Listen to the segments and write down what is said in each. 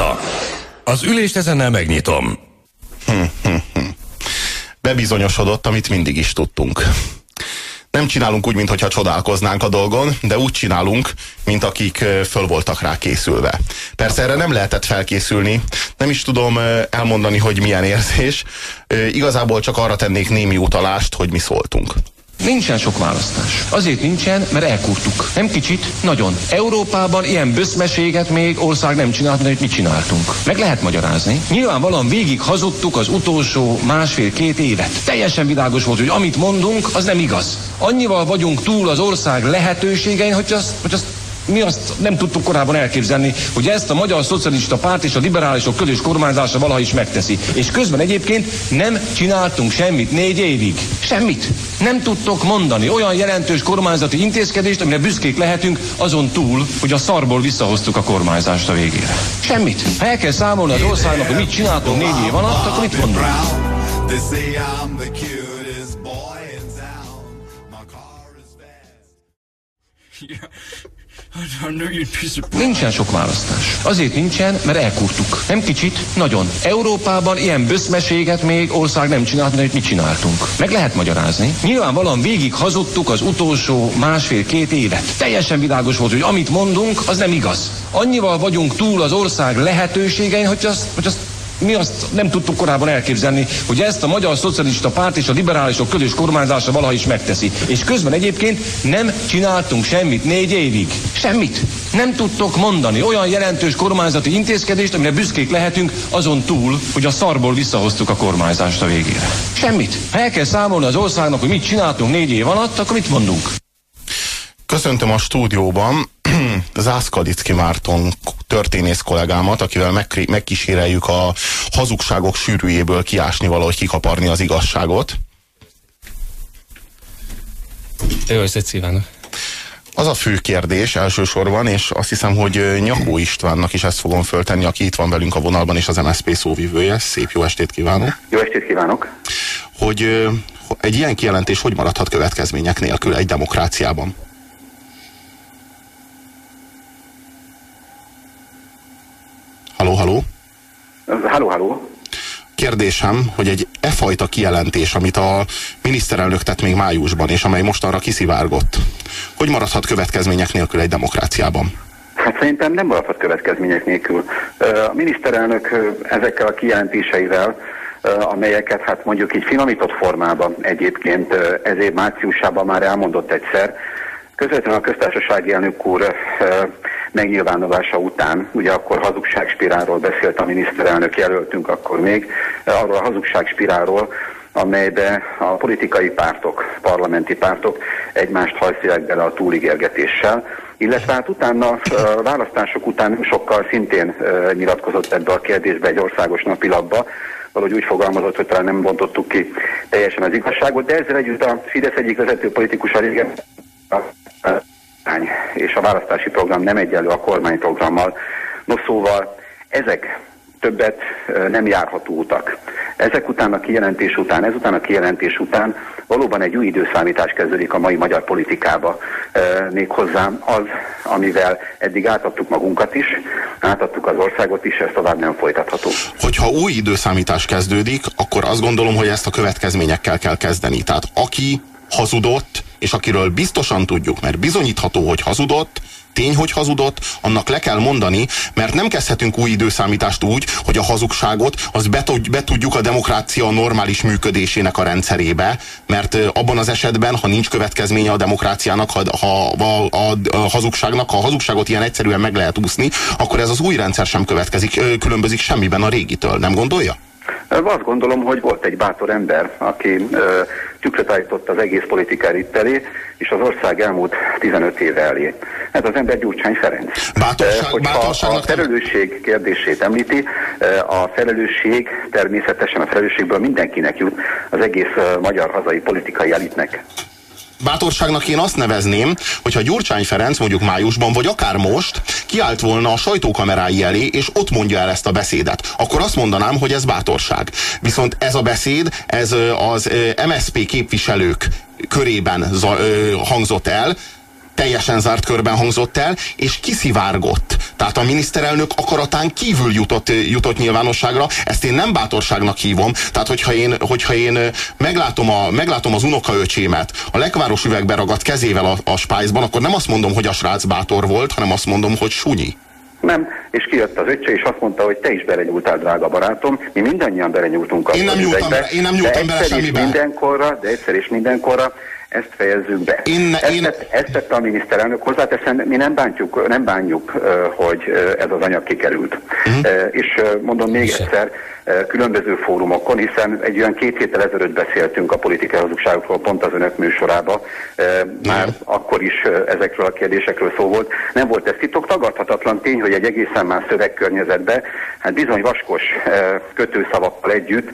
megjárta. Az ülést ezennel megnyitom. Bebizonyosodott, amit mindig is tudtunk. Nem csinálunk úgy, mintha csodálkoznánk a dolgon, de úgy csinálunk, mint akik föl voltak rá készülve. Persze erre nem lehetett felkészülni, nem is tudom elmondani, hogy milyen érzés. Igazából csak arra tennék némi utalást, hogy mi szóltunk. Nincsen sok választás. Azért nincsen, mert elkurtuk. Nem kicsit, nagyon. Európában ilyen böszmeséget még ország nem csinált, mert mit csináltunk. Meg lehet magyarázni. Nyilvánvalóan végig hazudtuk az utolsó másfél-két évet. Teljesen világos volt, hogy amit mondunk, az nem igaz. Annyival vagyunk túl az ország lehetőségein, hogy azt, hogy azt mi azt nem tudtuk korábban elképzelni, hogy ezt a Magyar Szocialista Párt és a liberálisok közös kormányzása valaha is megteszi. És közben egyébként nem csináltunk semmit négy évig. Semmit. Nem tudtok mondani olyan jelentős kormányzati intézkedést, amire büszkék lehetünk, azon túl, hogy a szarból visszahoztuk a kormányzást a végére. Semmit. Ha el kell számolni az országnak, hogy mit csináltunk négy év alatt, akkor mit mondunk? Yeah. Nincsen sok választás. Azért nincsen, mert elkurtuk. Nem kicsit, nagyon. Európában ilyen böszmeséget még ország nem csinált, mert mit csináltunk. Meg lehet magyarázni. Nyilvánvalóan végig hazudtuk az utolsó másfél-két évet. Teljesen világos volt, hogy amit mondunk, az nem igaz. Annyival vagyunk túl az ország lehetőségein, hogy azt, hogy azt mi azt nem tudtuk korábban elképzelni, hogy ezt a Magyar Szocialista Párt és a liberálisok közös kormányzása valaha is megteszi. És közben egyébként nem csináltunk semmit négy évig. Semmit. Nem tudtok mondani olyan jelentős kormányzati intézkedést, amire büszkék lehetünk, azon túl, hogy a szarból visszahoztuk a kormányzást a végére. Semmit. Ha el kell számolni az országnak, hogy mit csináltunk négy év alatt, akkor mit mondunk? Köszöntöm a stúdióban Zászkalicki Márton történész kollégámat, akivel meg, megkíséreljük a hazugságok sűrűjéből kiásni valahogy kikaparni az igazságot. Jó estét kívánok! Az a fő kérdés elsősorban, és azt hiszem, hogy Nyakó Istvánnak is ezt fogom föltenni, aki itt van velünk a vonalban, és az MSZP szóvivője. Szép jó estét kívánok! Jó estét kívánok! Hogy egy ilyen kijelentés hogy maradhat következmények nélkül egy demokráciában? Haló, haló? Haló, haló. Kérdésem, hogy egy e fajta kijelentés, amit a miniszterelnök tett még májusban, és amely mostanra kiszivárgott, hogy maradhat következmények nélkül egy demokráciában? Hát szerintem nem maradhat következmények nélkül. A miniszterelnök ezekkel a kijelentéseivel, amelyeket hát mondjuk így finomított formában egyébként ezért márciusában már elmondott egyszer, közvetlenül a köztársasági elnök úr megnyilvánulása után, ugye akkor hazugságspirálról beszélt a miniszterelnök jelöltünk akkor még, arról a hazugságspirálról, amelybe a politikai pártok, parlamenti pártok egymást hajszélek bele a túligérgetéssel, illetve hát utána a választások után sokkal szintén nyilatkozott ebbe a kérdésbe egy országos napilapba, valahogy úgy fogalmazott, hogy talán nem bontottuk ki teljesen az igazságot, de ezzel együtt a Fidesz egyik vezető politikus a régen és a választási program nem egyenlő a kormányprogrammal. No szóval ezek többet nem járható utak. Ezek után a kijelentés után, ezután a kijelentés után valóban egy új időszámítás kezdődik a mai magyar politikába. Méghozzá az, amivel eddig átadtuk magunkat is, átadtuk az országot is, ez tovább nem folytatható. Hogyha új időszámítás kezdődik, akkor azt gondolom, hogy ezt a következményekkel kell kezdeni. Tehát aki hazudott, és akiről biztosan tudjuk, mert bizonyítható, hogy hazudott, tény, hogy hazudott, annak le kell mondani, mert nem kezdhetünk új időszámítást úgy, hogy a hazugságot az betudjuk a demokrácia normális működésének a rendszerébe, mert abban az esetben, ha nincs következménye a demokráciának, ha, ha a, a, a hazugságnak, ha a hazugságot ilyen egyszerűen meg lehet úszni, akkor ez az új rendszer sem következik, különbözik semmiben a régitől, nem gondolja? Azt gondolom, hogy volt egy bátor ember, aki ö, tükröt állított az egész politikai itt elé, és az ország elmúlt 15 éve elé. Ez az ember Gyurcsány Ferenc. Bátorság, Hogyha a felelősség kérdését említi, a felelősség természetesen a felelősségből mindenkinek jut, az egész magyar hazai politikai elitnek bátorságnak én azt nevezném, hogyha Gyurcsány Ferenc mondjuk májusban, vagy akár most kiállt volna a sajtókamerái elé, és ott mondja el ezt a beszédet, akkor azt mondanám, hogy ez bátorság. Viszont ez a beszéd, ez az MSP képviselők körében hangzott el, teljesen zárt körben hangzott el, és kiszivárgott. Tehát a miniszterelnök akaratán kívül jutott, jutott nyilvánosságra. Ezt én nem bátorságnak hívom. Tehát, hogyha én, hogyha én meglátom, a, meglátom az unokaöcsémet a lekváros üvegbe ragadt kezével a, a spájzban, akkor nem azt mondom, hogy a srác bátor volt, hanem azt mondom, hogy sunyi. Nem, és kijött az öccse, és azt mondta, hogy te is belenyúltál, drága barátom. Mi mindannyian belenyúltunk a én nem nyúltam, be, én nem nyúltam bele semmibe. mindenkorra, de egyszer és mindenkorra ezt fejezzük be. Én, ezt, én... Tett, ezt tette a miniszterelnök, hozzáteszem, mi nem bántjuk, nem bánjuk, hogy ez az anyag kikerült. Uh-huh. És mondom még egyszer, különböző fórumokon, hiszen egy olyan két héttel ezelőtt beszéltünk a politikai hazugságokról pont az önök műsorába, már uh-huh. akkor is ezekről a kérdésekről szó volt. Nem volt ez titok, tagadhatatlan tény, hogy egy egészen más szövegkörnyezetben, hát bizony vaskos kötőszavakkal együtt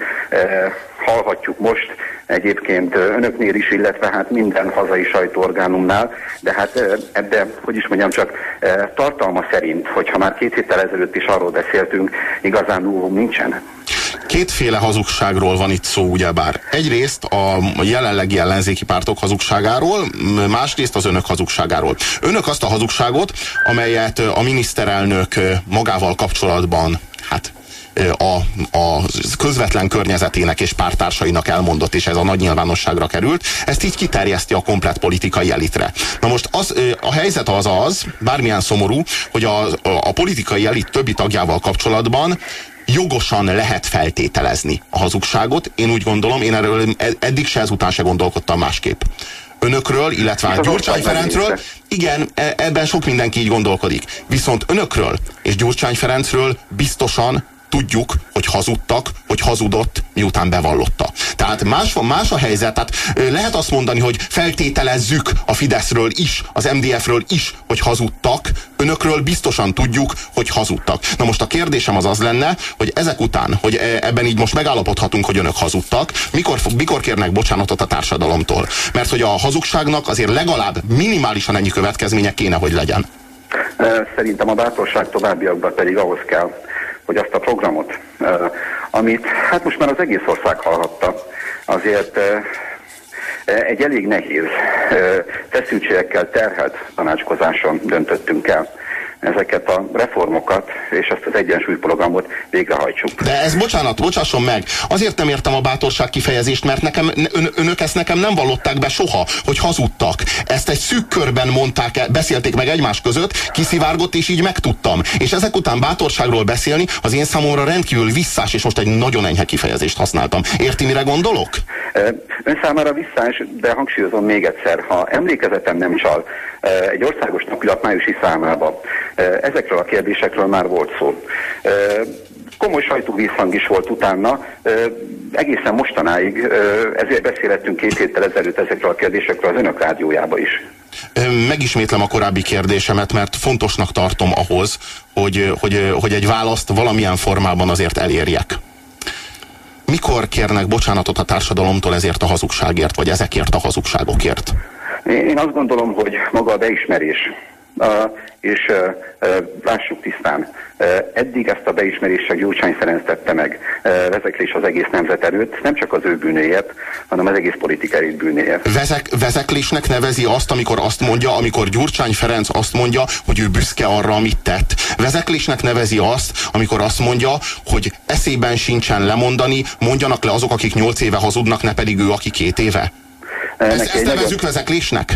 hallhatjuk most egyébként önöknél is, illetve hát minden hazai sajtóorgánumnál, de hát ebbe, hogy is mondjam, csak tartalma szerint, hogyha már két héttel ezelőtt is arról beszéltünk, igazán úvom nincsen. Kétféle hazugságról van itt szó, ugyebár. Egyrészt a jelenlegi ellenzéki pártok hazugságáról, másrészt az önök hazugságáról. Önök azt a hazugságot, amelyet a miniszterelnök magával kapcsolatban hát a, a közvetlen környezetének és pártársainak elmondott, és ez a nagy nyilvánosságra került, ezt így kiterjeszti a komplet politikai elitre. Na most az, a helyzet az az, bármilyen szomorú, hogy a, a politikai elit többi tagjával kapcsolatban jogosan lehet feltételezni a hazugságot. Én úgy gondolom, én erről eddig se ezután se gondolkodtam másképp önökről, illetve a Gyurcsány Ferencről, igen, e, ebben sok mindenki így gondolkodik. Viszont önökről és Gyurcsány Ferencről biztosan tudjuk, hogy hazudtak, hogy hazudott, miután bevallotta. Tehát más, más a helyzet, tehát lehet azt mondani, hogy feltételezzük a Fideszről is, az MDF-ről is, hogy hazudtak, önökről biztosan tudjuk, hogy hazudtak. Na most a kérdésem az az lenne, hogy ezek után, hogy e, ebben így most megállapodhatunk, hogy önök hazudtak, mikor, mikor kérnek bocsánatot a társadalomtól? Mert hogy a hazugságnak azért legalább minimálisan ennyi következménye kéne, hogy legyen. Szerintem a bátorság továbbiakban pedig ahhoz kell, hogy azt a programot, amit hát most már az egész ország hallhatta, azért egy elég nehéz feszültségekkel terhelt tanácskozáson döntöttünk el ezeket a reformokat és ezt az egyensúlyprogramot végrehajtsuk. De ez, bocsánat, bocsásson meg, azért nem értem a bátorság kifejezést, mert nekem, ön, önök ezt nekem nem vallották be soha, hogy hazudtak. Ezt egy szűk körben mondták, beszélték meg egymás között, kiszivárgott, és így megtudtam. És ezek után bátorságról beszélni az én számomra rendkívül visszás, és most egy nagyon enyhe kifejezést használtam. Érti, mire gondolok? Ön számára visszás, de hangsúlyozom még egyszer, ha emlékezetem nem csal, egy országos napilap májusi számában Ezekről a kérdésekről már volt szó. Komoly sajtóvízhang is volt utána, egészen mostanáig, ezért beszélhettünk két héttel ezelőtt ezekről a kérdésekről az önök rádiójába is. Megismétlem a korábbi kérdésemet, mert fontosnak tartom ahhoz, hogy, hogy, hogy egy választ valamilyen formában azért elérjek. Mikor kérnek bocsánatot a társadalomtól ezért a hazugságért, vagy ezekért a hazugságokért? Én azt gondolom, hogy maga a beismerés és lássuk tisztán, eddig ezt a beismerést csak Gyurcsány Ferenc tette meg vezeklés az egész nemzet előtt, nem csak az ő bűnéért, hanem az egész politikai bűnéért. Vezek, vezeklésnek nevezi azt, amikor azt mondja, amikor Gyurcsány Ferenc azt mondja, hogy ő büszke arra, amit tett. Vezeklésnek nevezi azt, amikor azt mondja, hogy eszében sincsen lemondani, mondjanak le azok, akik nyolc éve hazudnak, ne pedig ő, aki két éve. Ez, ezt nevezzük vezeklésnek?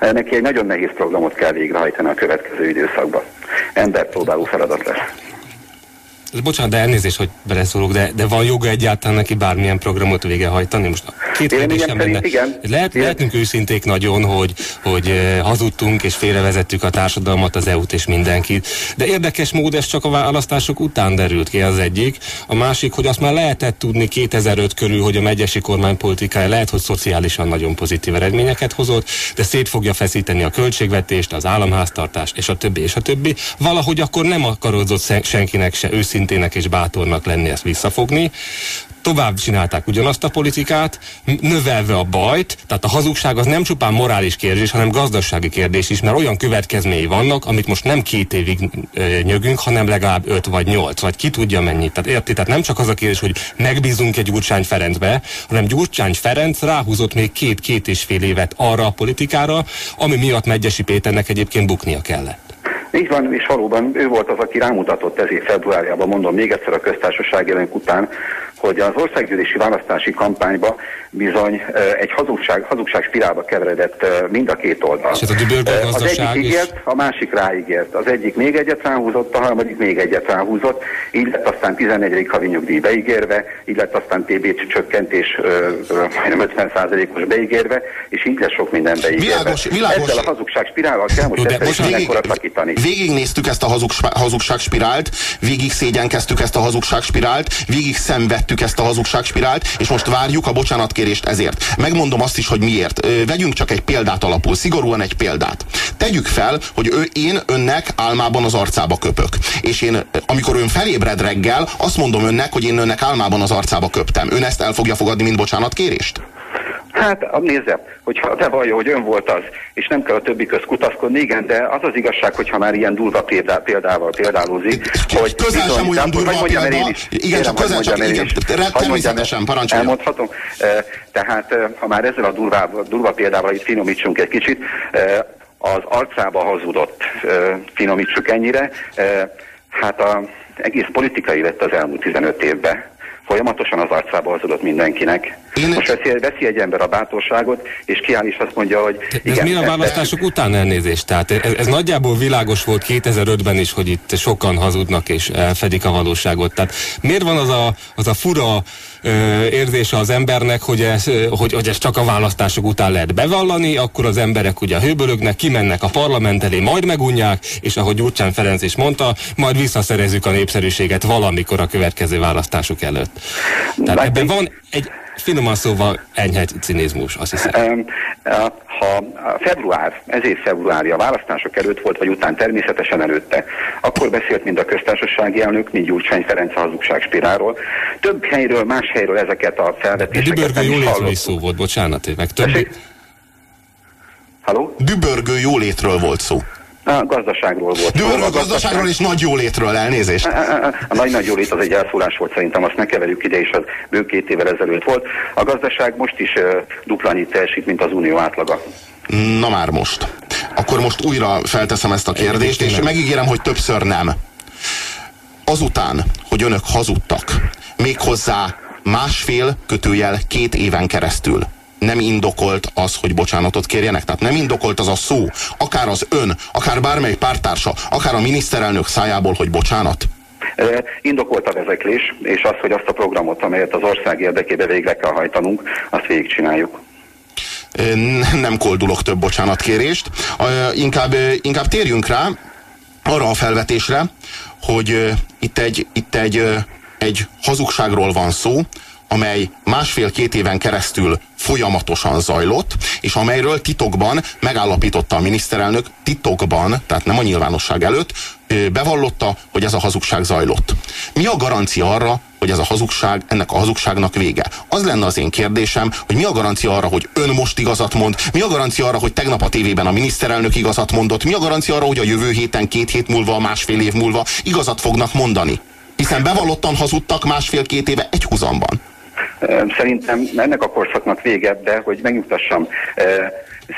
Neki egy nagyon nehéz programot kell végrehajtani a következő időszakban. Emberpróbáló feladat lesz. Bocsánat, de elnézést, hogy beleszólok, de, de van joga egyáltalán neki bármilyen programot végrehajtani? Most két kérdésem lenne. Igen. Lehet, lehetünk őszinték nagyon, hogy, hogy eh, hazudtunk és félrevezettük a társadalmat, az EU-t és mindenkit. De érdekes mód ez csak a választások után derült ki az egyik. A másik, hogy azt már lehetett tudni 2005 körül, hogy a megyesi kormány politikája lehet, hogy szociálisan nagyon pozitív eredményeket hozott, de szét fogja feszíteni a költségvetést, az államháztartást, és a többi, és a többi. Valahogy akkor nem akarozott senkinek se őszintének és bátornak lenni ezt visszafogni tovább csinálták ugyanazt a politikát, növelve a bajt, tehát a hazugság az nem csupán morális kérdés, hanem gazdasági kérdés is, mert olyan következményei vannak, amit most nem két évig nyögünk, hanem legalább öt vagy nyolc, vagy ki tudja mennyit. Tehát érti, tehát nem csak az a kérdés, hogy megbízunk egy Gyurcsány Ferencbe, hanem Gyurcsány Ferenc ráhúzott még két-két és fél évet arra a politikára, ami miatt Megyesi Péternek egyébként buknia kellett. Így van, és valóban ő volt az, aki rámutatott ezért februárjában, mondom még egyszer a köztársaság jelenik után, hogy az országgyűlési választási kampányba bizony egy hazugság, hazugság spirálba keveredett mind a két oldal. Ez a az egyik ígért, a másik ráígért. Az egyik még egyet ráhúzott, a harmadik még egyet ráhúzott, így lett aztán 14. havi nyugdíj beígérve, így lett aztán TB csökkentés majdnem 50%-os beígérve, és így lesz sok minden beígérve. Világos, világos. Ezzel a hazugság spirállal kell most, de most végig, szakítani. Végignéztük ezt a hazugság, hazugság spirált, végig szégyenkeztük ezt a hazugság spirált, végig szenvedtük megtettük ezt a hazugságspirált, és most várjuk a bocsánatkérést ezért. Megmondom azt is, hogy miért. Vegyünk csak egy példát alapul, szigorúan egy példát. Tegyük fel, hogy ő, én önnek álmában az arcába köpök. És én, amikor ön felébred reggel, azt mondom önnek, hogy én önnek álmában az arcába köptem. Ön ezt el fogja fogadni, mint bocsánatkérést? Hát nézze, hogyha bevallja, hogy ön volt az, és nem kell a többi köz kutaszkodni, igen, de az az igazság, hogyha már ilyen durva példá, példával példálózik, hogy közel bizony, sem olyan durva példa. Én is, igen, csak közel csak, igen, természetesen, parancsolja. Elmondhatom. Tehát, ha már ezzel a durva, durva példával itt finomítsunk egy kicsit, az arcába hazudott, finomítsuk ennyire, hát a egész politikai lett az elmúlt 15 évben folyamatosan az arcába hazudott mindenkinek. Én... Most veszi, veszi egy ember a bátorságot, és kiáll is azt mondja, hogy... De igen, ez mi a választások de... után elnézést? Tehát ez, ez nagyjából világos volt 2005-ben is, hogy itt sokan hazudnak és elfedik a valóságot. Tehát miért van az a, az a fura érzése az embernek, hogy ez, hogy, hogy ez csak a választások után lehet bevallani, akkor az emberek ugye hőbölögnek, kimennek a parlament elé, majd megunják, és ahogy Gyurcsán Ferenc is mondta, majd visszaszerezzük a népszerűséget valamikor a következő választások előtt. Tehát ebben van egy finoman szóval enyhe cinizmus, azt hiszem. Ha február, ez év februári a választások előtt volt, vagy után természetesen előtte, akkor beszélt mind a köztársasági elnök, mind Gyurcsány Ferenc a hazugság spiráról. Több helyről, más helyről ezeket a felvetéseket Dübörgő jólétről is szó volt, bocsánat, meg több... Halló? Dübörgő jólétről volt szó. A gazdaságról volt. De a gazdaságról és nagy jólétről, elnézést. A, a, a, a nagy nagy jólét az egy elszólás volt szerintem, azt ne keverjük ide, és az bő két évvel ezelőtt volt. A gazdaság most is uh, dupla annyit teljesít, mint az unió átlaga. Na már most. Akkor most újra felteszem ezt a kérdést, és megígérem, hogy többször nem. Azután, hogy önök hazudtak, méghozzá másfél kötőjel két éven keresztül nem indokolt az, hogy bocsánatot kérjenek. Tehát nem indokolt az a szó, akár az ön, akár bármely pártársa, akár a miniszterelnök szájából, hogy bocsánat. Indokolt a vezeklés, és az, hogy azt a programot, amelyet az ország érdekébe végre kell hajtanunk, azt végigcsináljuk nem koldulok több bocsánatkérést. Inkább, inkább térjünk rá arra a felvetésre, hogy itt egy, itt egy, egy hazugságról van szó, amely másfél-két éven keresztül folyamatosan zajlott, és amelyről titokban megállapította a miniszterelnök, titokban, tehát nem a nyilvánosság előtt, bevallotta, hogy ez a hazugság zajlott. Mi a garancia arra, hogy ez a hazugság, ennek a hazugságnak vége? Az lenne az én kérdésem, hogy mi a garancia arra, hogy ön most igazat mond, mi a garancia arra, hogy tegnap a tévében a miniszterelnök igazat mondott, mi a garancia arra, hogy a jövő héten, két hét múlva, másfél év múlva igazat fognak mondani? Hiszen bevallottan hazudtak másfél-két éve egy húzamban. Szerintem ennek a korszaknak vége, de hogy megnyugtassam,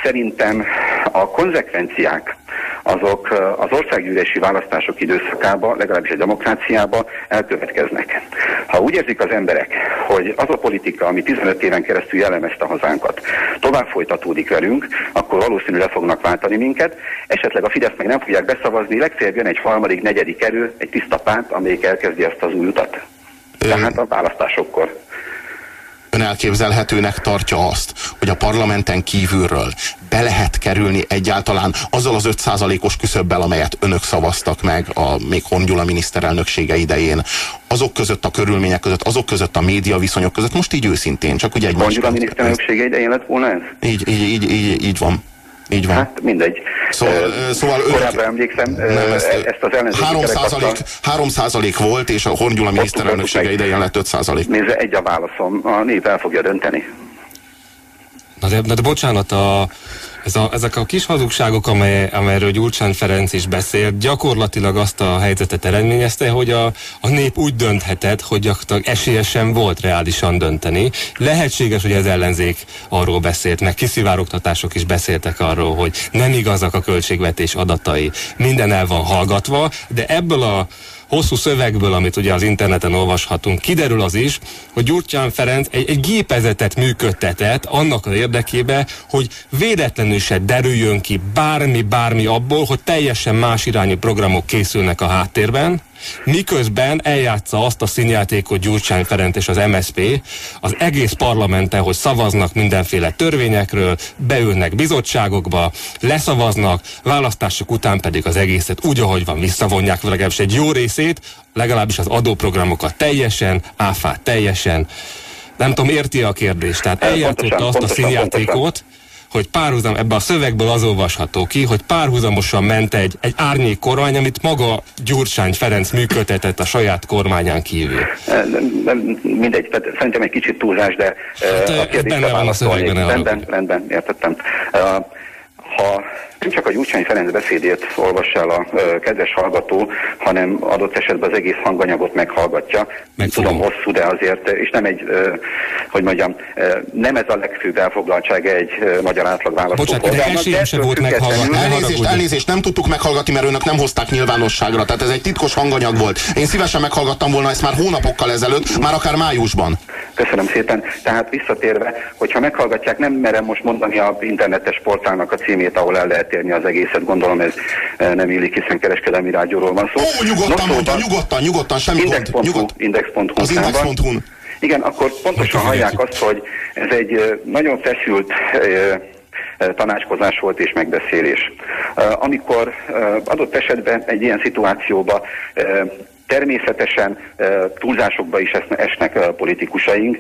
szerintem a konzekvenciák, azok az országgyűlési választások időszakában, legalábbis a demokráciában elkövetkeznek. Ha úgy érzik az emberek, hogy az a politika, ami 15 éven keresztül jellemezte hazánkat, tovább folytatódik velünk, akkor valószínűleg le fognak váltani minket, esetleg a Fidesz meg nem fogják beszavazni, legfeljebb jön egy harmadik, negyedik erő, egy tiszta párt, amelyik elkezdi ezt az új utat. Tehát a választásokkor ön elképzelhetőnek tartja azt, hogy a parlamenten kívülről be lehet kerülni egyáltalán azzal az 5%-os küszöbbel, amelyet önök szavaztak meg a még Hongyula miniszterelnöksége idején, azok között a körülmények között, azok között a média viszonyok között, most így őszintén, csak ugye egy Hongyula miniszterelnöksége idején lett volna ez? Így, így, így, így, így van. Így van. Hát mindegy. Szóval, uh, szóval korábban emlékszem, nem, ezt, ezt az ellenzéki 3 százalék, 3 százalék volt, és a Horngyula miniszterelnöksége idején lett 5 százalék. Nézze, egy a válaszom, a nép el fogja dönteni. Na de, de bocsánat, a, ez a, ezek a kis hazugságok, amely, amelyről Gyurcsány Ferenc is beszélt, gyakorlatilag azt a helyzetet eredményezte, hogy a, a nép úgy dönthetett, hogy gyakorlatilag esélye sem volt reálisan dönteni. Lehetséges, hogy az ellenzék arról beszélt, meg kiszivárogtatások is beszéltek arról, hogy nem igazak a költségvetés adatai. Minden el van hallgatva, de ebből a hosszú szövegből, amit ugye az interneten olvashatunk, kiderül az is, hogy Gyurcsán Ferenc egy, egy gépezetet működtetett annak az érdekébe, hogy véletlenül se derüljön ki bármi, bármi abból, hogy teljesen más irányú programok készülnek a háttérben, miközben eljátsza azt a színjátékot Gyurcsány Ferenc és az MSP az egész parlamenten, hogy szavaznak mindenféle törvényekről, beülnek bizottságokba, leszavaznak, választások után pedig az egészet úgy, ahogy van, visszavonják legalábbis egy jó részét, legalábbis az adóprogramokat teljesen, áfát teljesen. Nem tudom, érti a kérdést? Tehát eljátszotta azt a színjátékot, hogy párhuzam, ebbe a szövegből az olvasható ki, hogy párhuzamosan ment egy, egy árnyék kormány, amit maga Gyurcsány Ferenc működtetett a saját kormányán kívül. Mindegy, tehát szerintem egy kicsit túlzás, de hát, a kérdésre szövegben. Rendben, rendben, értettem. Ha nem csak a Gyurcsány Ferenc beszédét olvassa el a ö, kedves hallgató, hanem adott esetben az egész hanganyagot meghallgatja. Meg Tudom, hosszú, de azért, és nem egy, ö, hogy mondjam, ö, nem ez a legfőbb elfoglaltság egy ö, magyar átlag választópolgárnak. Bocsánat, sem volt meghallgatni. Elnézést, elnézést, nem tudtuk meghallgatni, mert önök nem hozták nyilvánosságra. Tehát ez egy titkos hanganyag volt. Én szívesen meghallgattam volna ezt már hónapokkal ezelőtt, már akár májusban. Köszönöm szépen. Tehát visszatérve, hogyha meghallgatják, nem merem most mondani a internetes portálnak a címét, ahol el lehet érni az egészet. Gondolom ez e, nem illik, hiszen kereskedelmi rádióról van szó. Ó, nyugodtan no, mondja, nyugodtan, nyugodtan, semmi index. gond. Nyugod... Index.hu. Az index.hu. Igen, akkor pontosan hallják azt, hogy ez egy e, nagyon feszült e, tanácskozás volt és megbeszélés. Amikor adott esetben egy ilyen szituációba Természetesen túlzásokba is esnek politikusaink.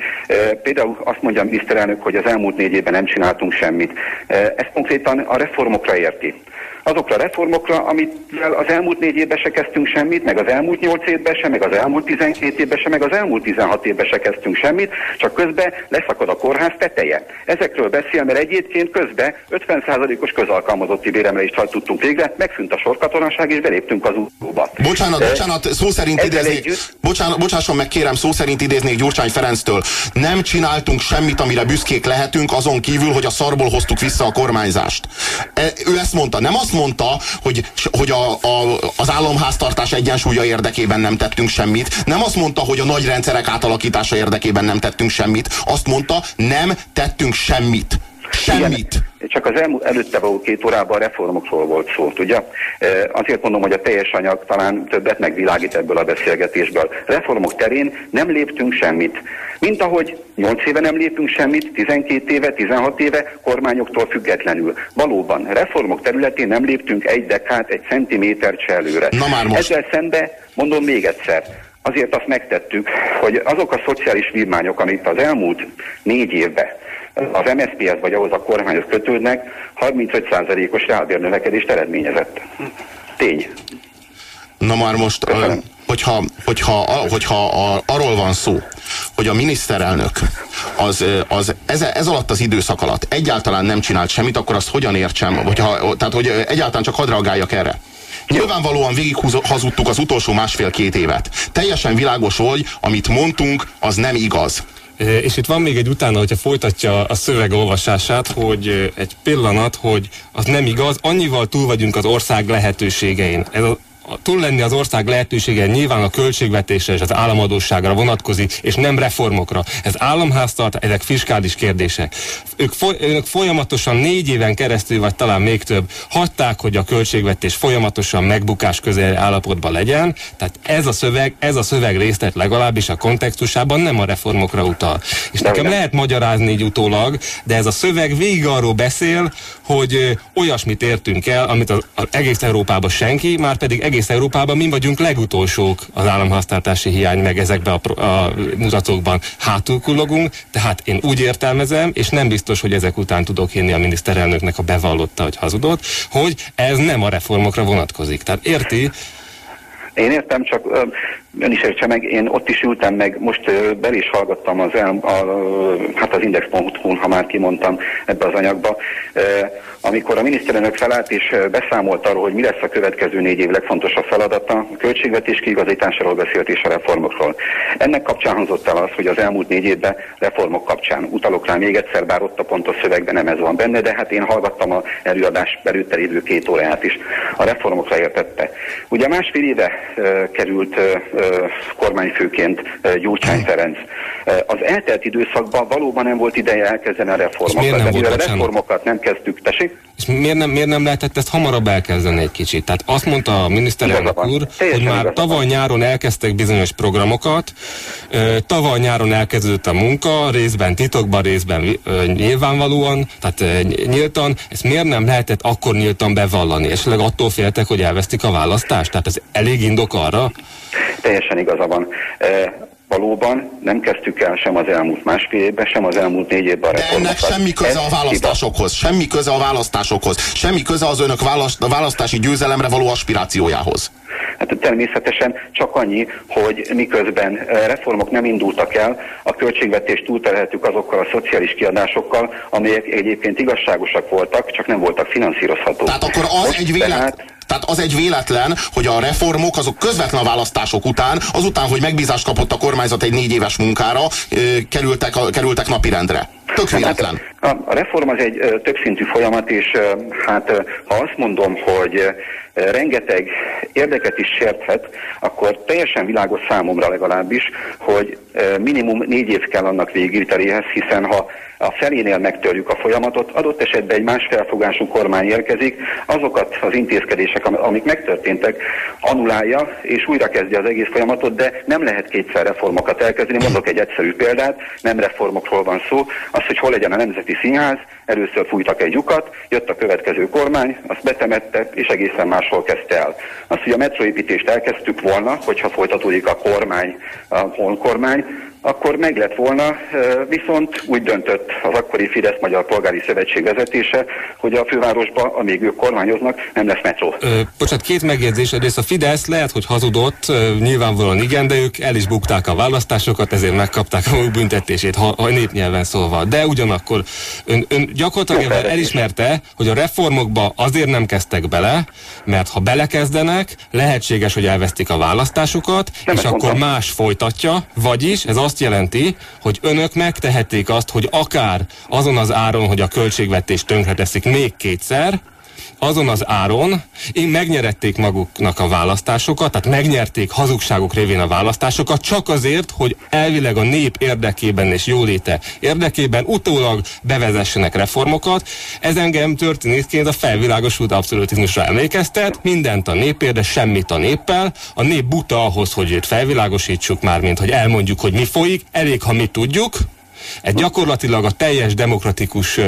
Például azt mondja a miniszterelnök, hogy az elmúlt négy évben nem csináltunk semmit. Ez konkrétan a reformokra érti azokra a reformokra, amivel az elmúlt négy évben se kezdtünk semmit, meg az elmúlt nyolc évben se, meg az elmúlt 12 évben se, meg az elmúlt 16 évben se kezdtünk semmit, csak közben leszakad a kórház teteje. Ezekről beszél, mert egyébként közben 50%-os közalkalmazotti béremelést hajtottunk végre, megszűnt a sorkatonaság, és beléptünk az útóba. Bocsánat, bocsánat, szó szerint idéznék, bocsánat, bocsásson meg kérem, szó szerint idéznék Gyurcsány Ferenctől. Nem csináltunk semmit, amire büszkék lehetünk, azon kívül, hogy a szarból hoztuk vissza a kormányzást. E, ő ezt mondta, nem azt mondta, hogy, hogy a, a, az államháztartás egyensúlya érdekében nem tettünk semmit. Nem azt mondta, hogy a nagy rendszerek átalakítása érdekében nem tettünk semmit. Azt mondta, nem tettünk semmit. Semmit. Igen, csak az elmúlt, előtte való két órában a reformokról volt szó, tudja? Azért mondom, hogy a teljes anyag talán többet megvilágít ebből a beszélgetésből. Reformok terén nem léptünk semmit. Mint ahogy 8 éve nem lépünk semmit, 12 éve, 16 éve kormányoktól függetlenül. Valóban, reformok területén nem léptünk egy dekát, egy centimétert se előre. Na már most. Ezzel szembe, mondom még egyszer, azért azt megtettük, hogy azok a szociális vívmányok, amit az elmúlt négy évben az MSZP-hez vagy ahhoz a kormányhoz kötődnek, 35%-os reálbérnövekedést eredményezett. Tény. Na már most, Köszönöm. hogyha, hogyha, hogyha a, arról van szó, hogy a miniszterelnök az, az ez, ez alatt az időszak alatt egyáltalán nem csinált semmit, akkor azt hogyan értsem? Hogyha, tehát, hogy egyáltalán csak hadd reagáljak erre. Nyilvánvalóan végig hazudtuk az utolsó másfél-két évet. Teljesen világos, hogy amit mondtunk, az nem igaz És itt van még egy utána, hogyha folytatja a szöveg olvasását, hogy egy pillanat, hogy az nem igaz, annyival túl vagyunk az ország lehetőségein. Ez a, túl lenni az ország lehetősége nyilván a költségvetésre és az államadóságra vonatkozik, és nem reformokra. Ez államháztart, ezek fiskális kérdések. Ők, foly, ők folyamatosan négy éven keresztül, vagy talán még több, hagyták, hogy a költségvetés folyamatosan megbukás közel állapotban legyen. Tehát ez a szöveg, ez a szöveg részlet legalábbis a kontextusában nem a reformokra utal. És nekem lehet magyarázni így utólag, de ez a szöveg végig arról beszél, hogy olyasmit értünk el, amit az, az egész Európában senki, már pedig egész egész Európában. Mi vagyunk legutolsók az államháztartási hiány, meg ezekben a, a mutatókban hátul tehát én úgy értelmezem, és nem biztos, hogy ezek után tudok hinni a miniszterelnöknek a bevallotta, hogy hazudott, hogy ez nem a reformokra vonatkozik. Tehát érti, én értem, csak ön is értse meg, én ott is ültem meg, most bel is hallgattam az, el, a, hát az index.hu-n, ha már kimondtam ebbe az anyagba, amikor a miniszterelnök felállt és beszámolt arról, hogy mi lesz a következő négy év legfontosabb feladata, a költségvetés kiigazításáról beszélt és a reformokról. Ennek kapcsán hangzott el az, hogy az elmúlt négy évben reformok kapcsán utalok rá még egyszer, bár ott a pontos szövegben nem ez van benne, de hát én hallgattam a előadás belőtte lévő két óráját is. A reformokra értette. Ugye másfél éve e, került e, kormányfőként e, Gyurcsány Ferenc. E, az eltelt időszakban valóban nem volt ideje elkezdeni a reformokat. De a reformokat nem kezdtük, tessék? És miért nem, miért nem lehetett ezt hamarabb elkezdeni egy kicsit? Tehát azt mondta a miniszterelnök úr, hogy már tavaly nyáron elkezdtek bizonyos programokat, tavaly nyáron elkezdődött a munka, részben titokban, részben nyilvánvalóan, tehát nyíltan. Ezt miért nem lehetett akkor nyíltan bevallani? Esetleg attól féltek, hogy elvesztik a választást? Tehát ez elég indok arra? Teljesen igaza van valóban nem kezdtük el sem az elmúlt másfél évben, sem az elmúlt négy évben a reformokat. ennek semmi köze a választásokhoz, semmi köze a választásokhoz, semmi köze az önök választási győzelemre való aspirációjához. Hát természetesen csak annyi, hogy miközben eh, reformok nem indultak el, a költségvetést túlterheltük azokkal a szociális kiadásokkal, amelyek egyébként igazságosak voltak, csak nem voltak finanszírozhatók. Tehát akkor az Most egy vélet... Tehát... Tehát az egy véletlen, hogy a reformok azok közvetlen a választások után, azután, hogy megbízást kapott a kormányzat egy négy éves munkára, kerültek, kerültek napirendre. Tök hát véletlen. Hát a, a reform az egy többszintű folyamat, és hát ha azt mondom, hogy rengeteg érdeket is sérthet, akkor teljesen világos számomra legalábbis, hogy minimum négy év kell annak végigviteléhez, hiszen ha a felénél megtörjük a folyamatot, adott esetben egy más felfogású kormány érkezik, azokat az intézkedések, amik megtörténtek, anulálja, és újra kezdi az egész folyamatot, de nem lehet kétszer reformokat elkezdeni. Mondok egy egyszerű példát, nem reformokról van szó. Az, hogy hol legyen a Nemzeti Színház, először fújtak egy lyukat, jött a következő kormány, azt betemette, és egészen máshol kezdte el. Az, hogy a metroépítést elkezdtük volna, hogyha folytatódik a kormány, a honkormány, akkor meg lett volna, viszont úgy döntött az akkori Fidesz Magyar Polgári Szövetség vezetése, hogy a fővárosban, amíg ők kormányoznak, nem lesz metró. Ö, bocsánat, két megjegyzés. Egyrészt a Fidesz lehet, hogy hazudott, nyilvánvalóan igen, de ők el is bukták a választásokat, ezért megkapták a büntetését, ha, ha népnyelven szólva. De ugyanakkor ön, ön gyakorlatilag elismerte, hogy a reformokba azért nem kezdtek bele, mert ha belekezdenek, lehetséges, hogy elvesztik a választásokat, nem és akkor mondtam. más folytatja, vagyis ez azt jelenti, hogy önök megtehetik azt, hogy akár azon az áron, hogy a költségvetést tönkreteszik még kétszer, azon az áron én megnyerették maguknak a választásokat, tehát megnyerték hazugságok révén a választásokat, csak azért, hogy elvileg a nép érdekében és jóléte érdekében utólag bevezessenek reformokat. Ez engem történészként a felvilágosult abszolutizmusra emlékeztet, mindent a népért, de semmit a néppel. A nép buta ahhoz, hogy őt felvilágosítsuk már, mint hogy elmondjuk, hogy mi folyik, elég, ha mi tudjuk, egy gyakorlatilag a teljes demokratikus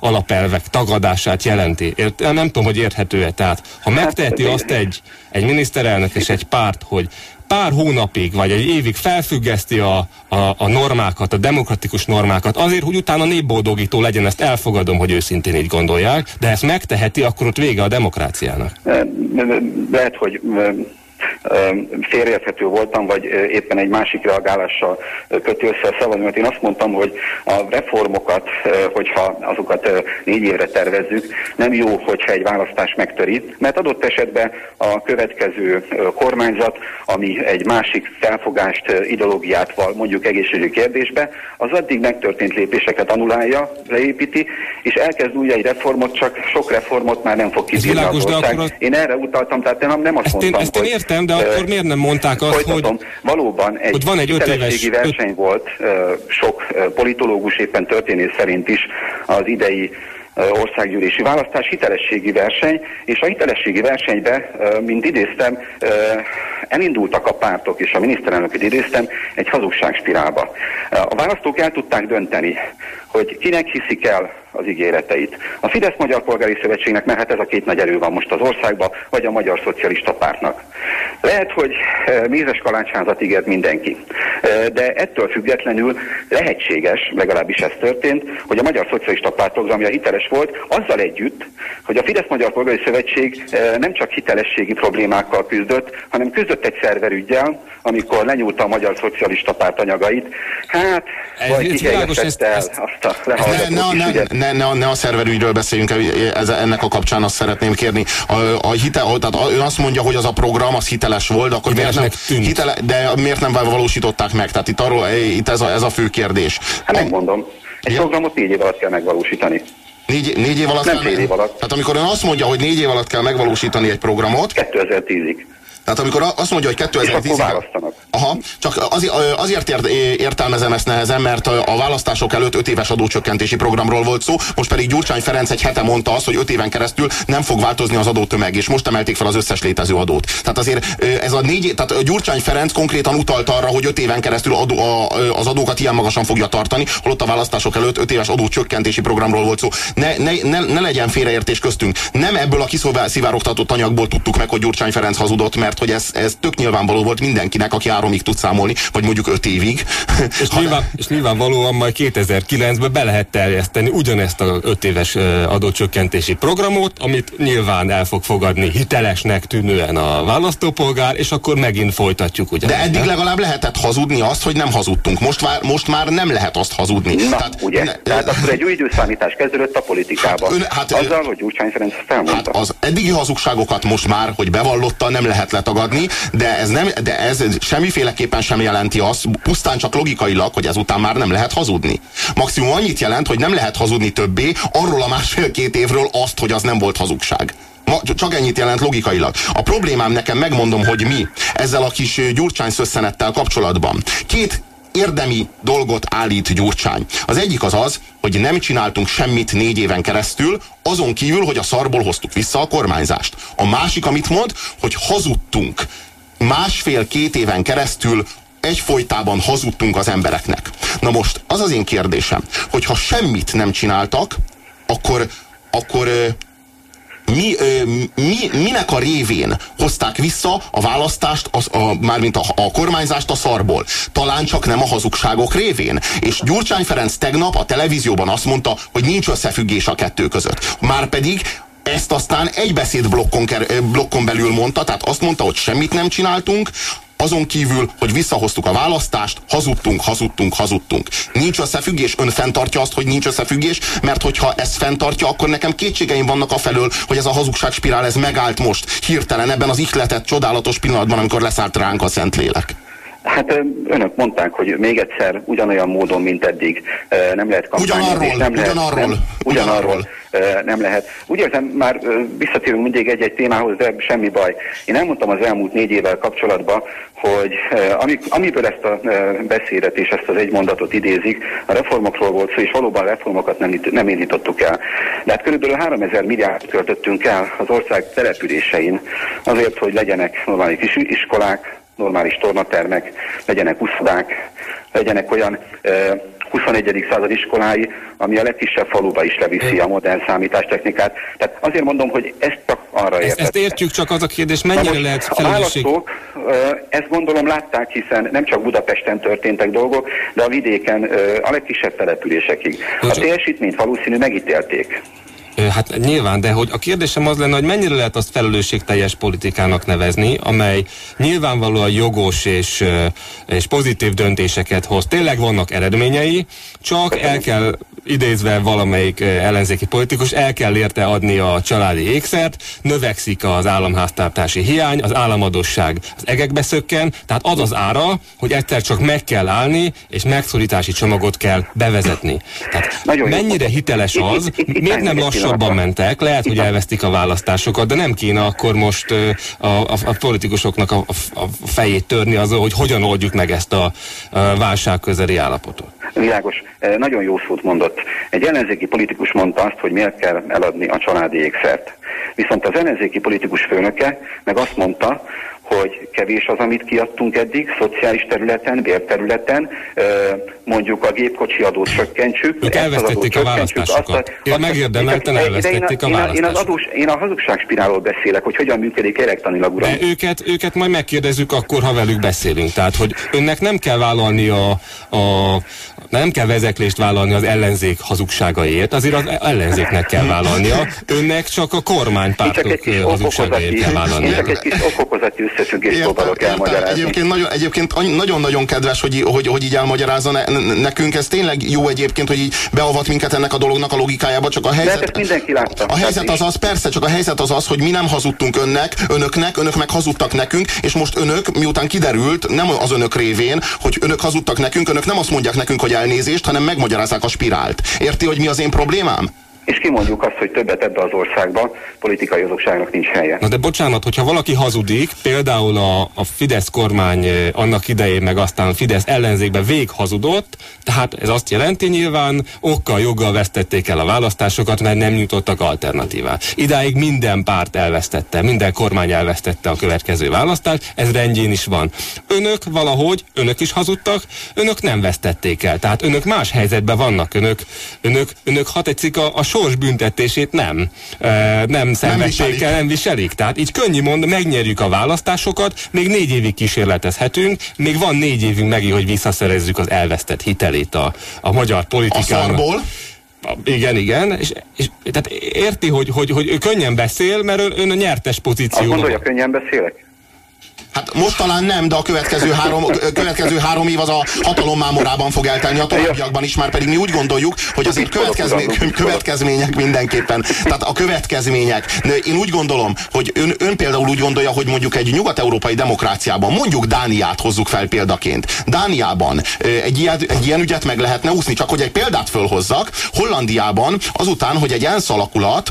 alapelvek tagadását jelenti. Ért, nem tudom, hogy érthető-e. Tehát, ha hát, megteheti azt egy, egy miniszterelnök és egy párt, hogy pár hónapig vagy egy évig felfüggeszti a, a, a normákat, a demokratikus normákat, azért, hogy utána népboldogító legyen, ezt elfogadom, hogy őszintén így gondolják, de ezt megteheti, akkor ott vége a demokráciának. Lehet, hogy félreérthető voltam, vagy éppen egy másik reagálással köti össze a szavamat. Én azt mondtam, hogy a reformokat, hogyha azokat négy évre tervezzük, nem jó, hogyha egy választás megtöri, mert adott esetben a következő kormányzat, ami egy másik felfogást, ideológiát val mondjuk egészségügyi kérdésbe, az addig megtörtént lépéseket anulálja, leépíti, és elkezd új egy reformot, csak sok reformot már nem fog kibírni az ország. Az... Én erre utaltam, tehát nem, nem azt ezt mondtam, én, ezt én értem, de akkor miért nem mondták azt, folytatom. hogy... Valóban egy, hogy van egy öt éves, verseny öt... volt, sok politológus éppen történész szerint is az idei országgyűlési választás, hitelességi verseny, és a hitelességi versenybe, mint idéztem, elindultak a pártok, és a miniszterelnököt idéztem, egy hazugságspirálba. A választók el tudták dönteni, hogy kinek hiszik el az ígéreteit. A Fidesz Magyar Polgári Szövetségnek, mert hát ez a két nagy erő van most az országban, vagy a Magyar Szocialista Pártnak. Lehet, hogy mézes kalácsházat ígért mindenki, de ettől függetlenül lehetséges, legalábbis ez történt, hogy a Magyar Szocialista Párt programja hiteles volt, azzal együtt, hogy a Fidesz Magyar Polgári Szövetség nem csak hitelességi problémákkal küzdött, hanem küzdött egy szerverügyel, amikor lenyúlta a Magyar Szocialista Párt anyagait. Hát, ez vagy kihelyeztette el azt a lehallgatót ne, ne, ne, ne, ne, ne a szerverügyről beszéljünk, ez, ennek a kapcsán azt szeretném kérni. A, a hite, tehát ő azt mondja, hogy az a program az hiteles volt, akkor miért nem, hitele, de miért nem valósították meg? Tehát itt, arról, itt ez, a, ez a fő kérdés. Hát megmondom. Egy ja. programot négy év alatt kell megvalósítani. Négy, négy év alatt? Nem fél év alatt. Tehát amikor ön azt mondja, hogy négy év alatt kell megvalósítani egy programot... 2010-ig. Tehát amikor azt mondja, hogy 2010 Aha, csak azért, azért értelmezem ezt nehezen, mert a választások előtt 5 éves adócsökkentési programról volt szó, most pedig Gyurcsány Ferenc egy hete mondta azt, hogy 5 éven keresztül nem fog változni az adótömeg, és most emelték fel az összes létező adót. Tehát azért ez a négy, tehát Gyurcsány Ferenc konkrétan utalt arra, hogy 5 éven keresztül adó, a, az adókat ilyen magasan fogja tartani, holott a választások előtt 5 éves adócsökkentési programról volt szó. Ne, ne, ne, ne legyen félreértés köztünk. Nem ebből a kiszivárogtatott anyagból tudtuk meg, hogy Gyurcsány Ferenc hazudott, mert hogy ez, ez tök nyilvánvaló volt mindenkinek, aki háromig tud számolni, vagy mondjuk öt évig. És, ha nyilván, és nyilvánvalóan majd 2009-ben be lehet terjeszteni ugyanezt a öt éves adócsökkentési programot, amit nyilván el fog fogadni hitelesnek tűnően a választópolgár, és akkor megint folytatjuk ugyanezt. De eddig legalább lehetett hazudni azt, hogy nem hazudtunk. Most már, most már nem lehet azt hazudni. Na, tehát, ugye? Ne, tehát akkor egy új időszámítás kezdődött a politikában. Hát, ön, hát, Azzal, hogy Gyurcsány Ferenc felmondta. Hát az eddigi hazugságokat most már, hogy bevallotta, nem lehet letagadni, de ez, nem, de ez semmiféleképpen sem jelenti azt, pusztán csak logikailag, hogy ezután már nem lehet hazudni. Maximum annyit jelent, hogy nem lehet hazudni többé arról a másfél-két évről azt, hogy az nem volt hazugság. Ma, csak ennyit jelent logikailag. A problémám nekem megmondom, hogy mi ezzel a kis gyurcsány szösszenettel kapcsolatban. Két érdemi dolgot állít Gyurcsány. Az egyik az az, hogy nem csináltunk semmit négy éven keresztül, azon kívül, hogy a szarból hoztuk vissza a kormányzást. A másik, amit mond, hogy hazudtunk másfél-két éven keresztül egyfolytában hazudtunk az embereknek. Na most az az én kérdésem, hogy ha semmit nem csináltak, akkor, akkor mi, mi, minek a révén hozták vissza a választást, az, a, mármint a, a kormányzást a szarból? Talán csak nem a hazugságok révén. És Gyurcsány Ferenc tegnap a televízióban azt mondta, hogy nincs összefüggés a kettő között. Márpedig ezt aztán egy beszéd blokkon, blokkon belül mondta, tehát azt mondta, hogy semmit nem csináltunk, azon kívül, hogy visszahoztuk a választást, hazudtunk, hazudtunk, hazudtunk. Nincs összefüggés, ön fenntartja azt, hogy nincs összefüggés, mert hogyha ezt fenntartja, akkor nekem kétségeim vannak a felől, hogy ez a hazugságspirál ez megállt most, hirtelen ebben az ihletett, csodálatos pillanatban, amikor leszállt ránk a Szentlélek. Hát önök mondták, hogy még egyszer ugyanolyan módon, mint eddig nem lehet kampányozni. Ugyanarról, nem lehet, ugyanarról, nem, ugyanarról nem lehet. Úgy érzem, már visszatérünk mindig egy-egy témához, de semmi baj. Én elmondtam az elmúlt négy évvel kapcsolatban, hogy amiből ezt a beszédet és ezt az egy mondatot idézik, a reformokról volt szó, és valóban reformokat nem, nem indítottuk el. De hát körülbelül 3000 milliárd költöttünk el az ország településein azért, hogy legyenek normális iskolák, normális tornatermek, legyenek uszodák, legyenek olyan 21. század iskolái, ami a legkisebb faluba is leviszi a modern számítástechnikát. Tehát azért mondom, hogy ezt csak arra ezt, ezt értjük, csak az a kérdés, mennyire most lehet felelősség? A választók ezt gondolom látták, hiszen nem csak Budapesten történtek dolgok, de a vidéken a legkisebb településekig. A teljesítményt valószínű megítélték. Hát nyilván, de hogy a kérdésem az lenne, hogy mennyire lehet azt felelősségteljes politikának nevezni, amely nyilvánvalóan jogos és, és pozitív döntéseket hoz. Tényleg vannak eredményei, csak el kell idézve valamelyik ellenzéki politikus, el kell érte adni a családi ékszert, növekszik az államháztartási hiány, az államadosság az egekbe szökken, tehát az az ára, hogy egyszer csak meg kell állni, és megszorítási csomagot kell bevezetni. Tehát Nagyon mennyire jó. hiteles az, miért nem lassabban mentek, lehet, hogy elvesztik a választásokat, de nem kéne akkor most a, a, a politikusoknak a, a, a fejét törni azzal, hogy hogyan oldjuk meg ezt a, a válság közeli állapotot. Világos. Nagyon jó szót mondott. Egy ellenzéki politikus mondta azt, hogy miért kell eladni a családi ékszert. Viszont az ellenzéki politikus főnöke meg azt mondta, hogy kevés az, amit kiadtunk eddig, szociális területen, bérterületen, mondjuk a gépkocsi adót csökkentsük. Ők elvesztették a választásokat. Én megérdemelten elvesztették a választásokat. Én, a hazugságspirálról beszélek, hogy hogyan működik elektanilag, uram. De őket, őket majd megkérdezzük akkor, ha velük beszélünk. Tehát, hogy önnek nem kell vállalni a, a nem kell vezeklést vállalni az ellenzék hazugságaiért, azért az ellenzéknek kell vállalnia, önnek csak a kormánypártok hazugságaiért kell vállalnia. Én csak egy kis okokozati összefüggést próbálok elmagyarázni. Egyébként nagyon, egyébként nagyon-nagyon kedves, hogy, hogy, hogy így elmagyarázza ne, nekünk. Ez tényleg jó egyébként, hogy így beavat minket ennek a dolognak a logikájába, csak a helyzet... mindenki látta. A helyzet az az, persze, csak a helyzet az az, hogy mi nem hazudtunk önnek, önöknek, önök meg hazudtak nekünk, és most önök, miután kiderült, nem az önök révén, hogy önök hazudtak nekünk, önök nem azt mondják nekünk, hogy elnézést, hanem megmagyarázzák a spirált. Érti, hogy mi az én problémám? És kimondjuk azt, hogy többet ebbe az országba politikai azokságnak nincs helye. Na de bocsánat, hogyha valaki hazudik, például a, a Fidesz kormány annak idején, meg aztán Fidesz ellenzékbe vég hazudott, tehát ez azt jelenti nyilván, okkal, joggal vesztették el a választásokat, mert nem nyújtottak alternatívát. Idáig minden párt elvesztette, minden kormány elvesztette a következő választást, ez rendjén is van. Önök valahogy, önök is hazudtak, önök nem vesztették el, tehát önök más helyzetben vannak, önök, önök, önök ha tetszik a, a sors büntetését nem, nem szenvedték el, nem viselik. Tehát így könnyű mond, megnyerjük a választásokat, még négy évig kísérletezhetünk, még van négy évünk megint, hogy visszaszerezzük az elvesztett hitelét a, a magyar politikának. A igen, igen, és, és tehát érti, hogy, hogy, hogy ő könnyen beszél, mert ön, ön a nyertes pozícióban. Azt gondolja, könnyen beszélek? Hát most talán nem, de a következő három, következő három év az a hatalom mámorában fog eltelni a továbbiakban is, már pedig mi úgy gondoljuk, hogy azért következmény, következmények mindenképpen. Tehát a következmények. Én úgy gondolom, hogy ön, ön például úgy gondolja, hogy mondjuk egy nyugat-európai demokráciában, mondjuk Dániát hozzuk fel példaként. Dániában egy ilyen, egy ilyen ügyet meg lehetne úszni, csak hogy egy példát fölhozzak. Hollandiában azután, hogy egy ENSZ alakulat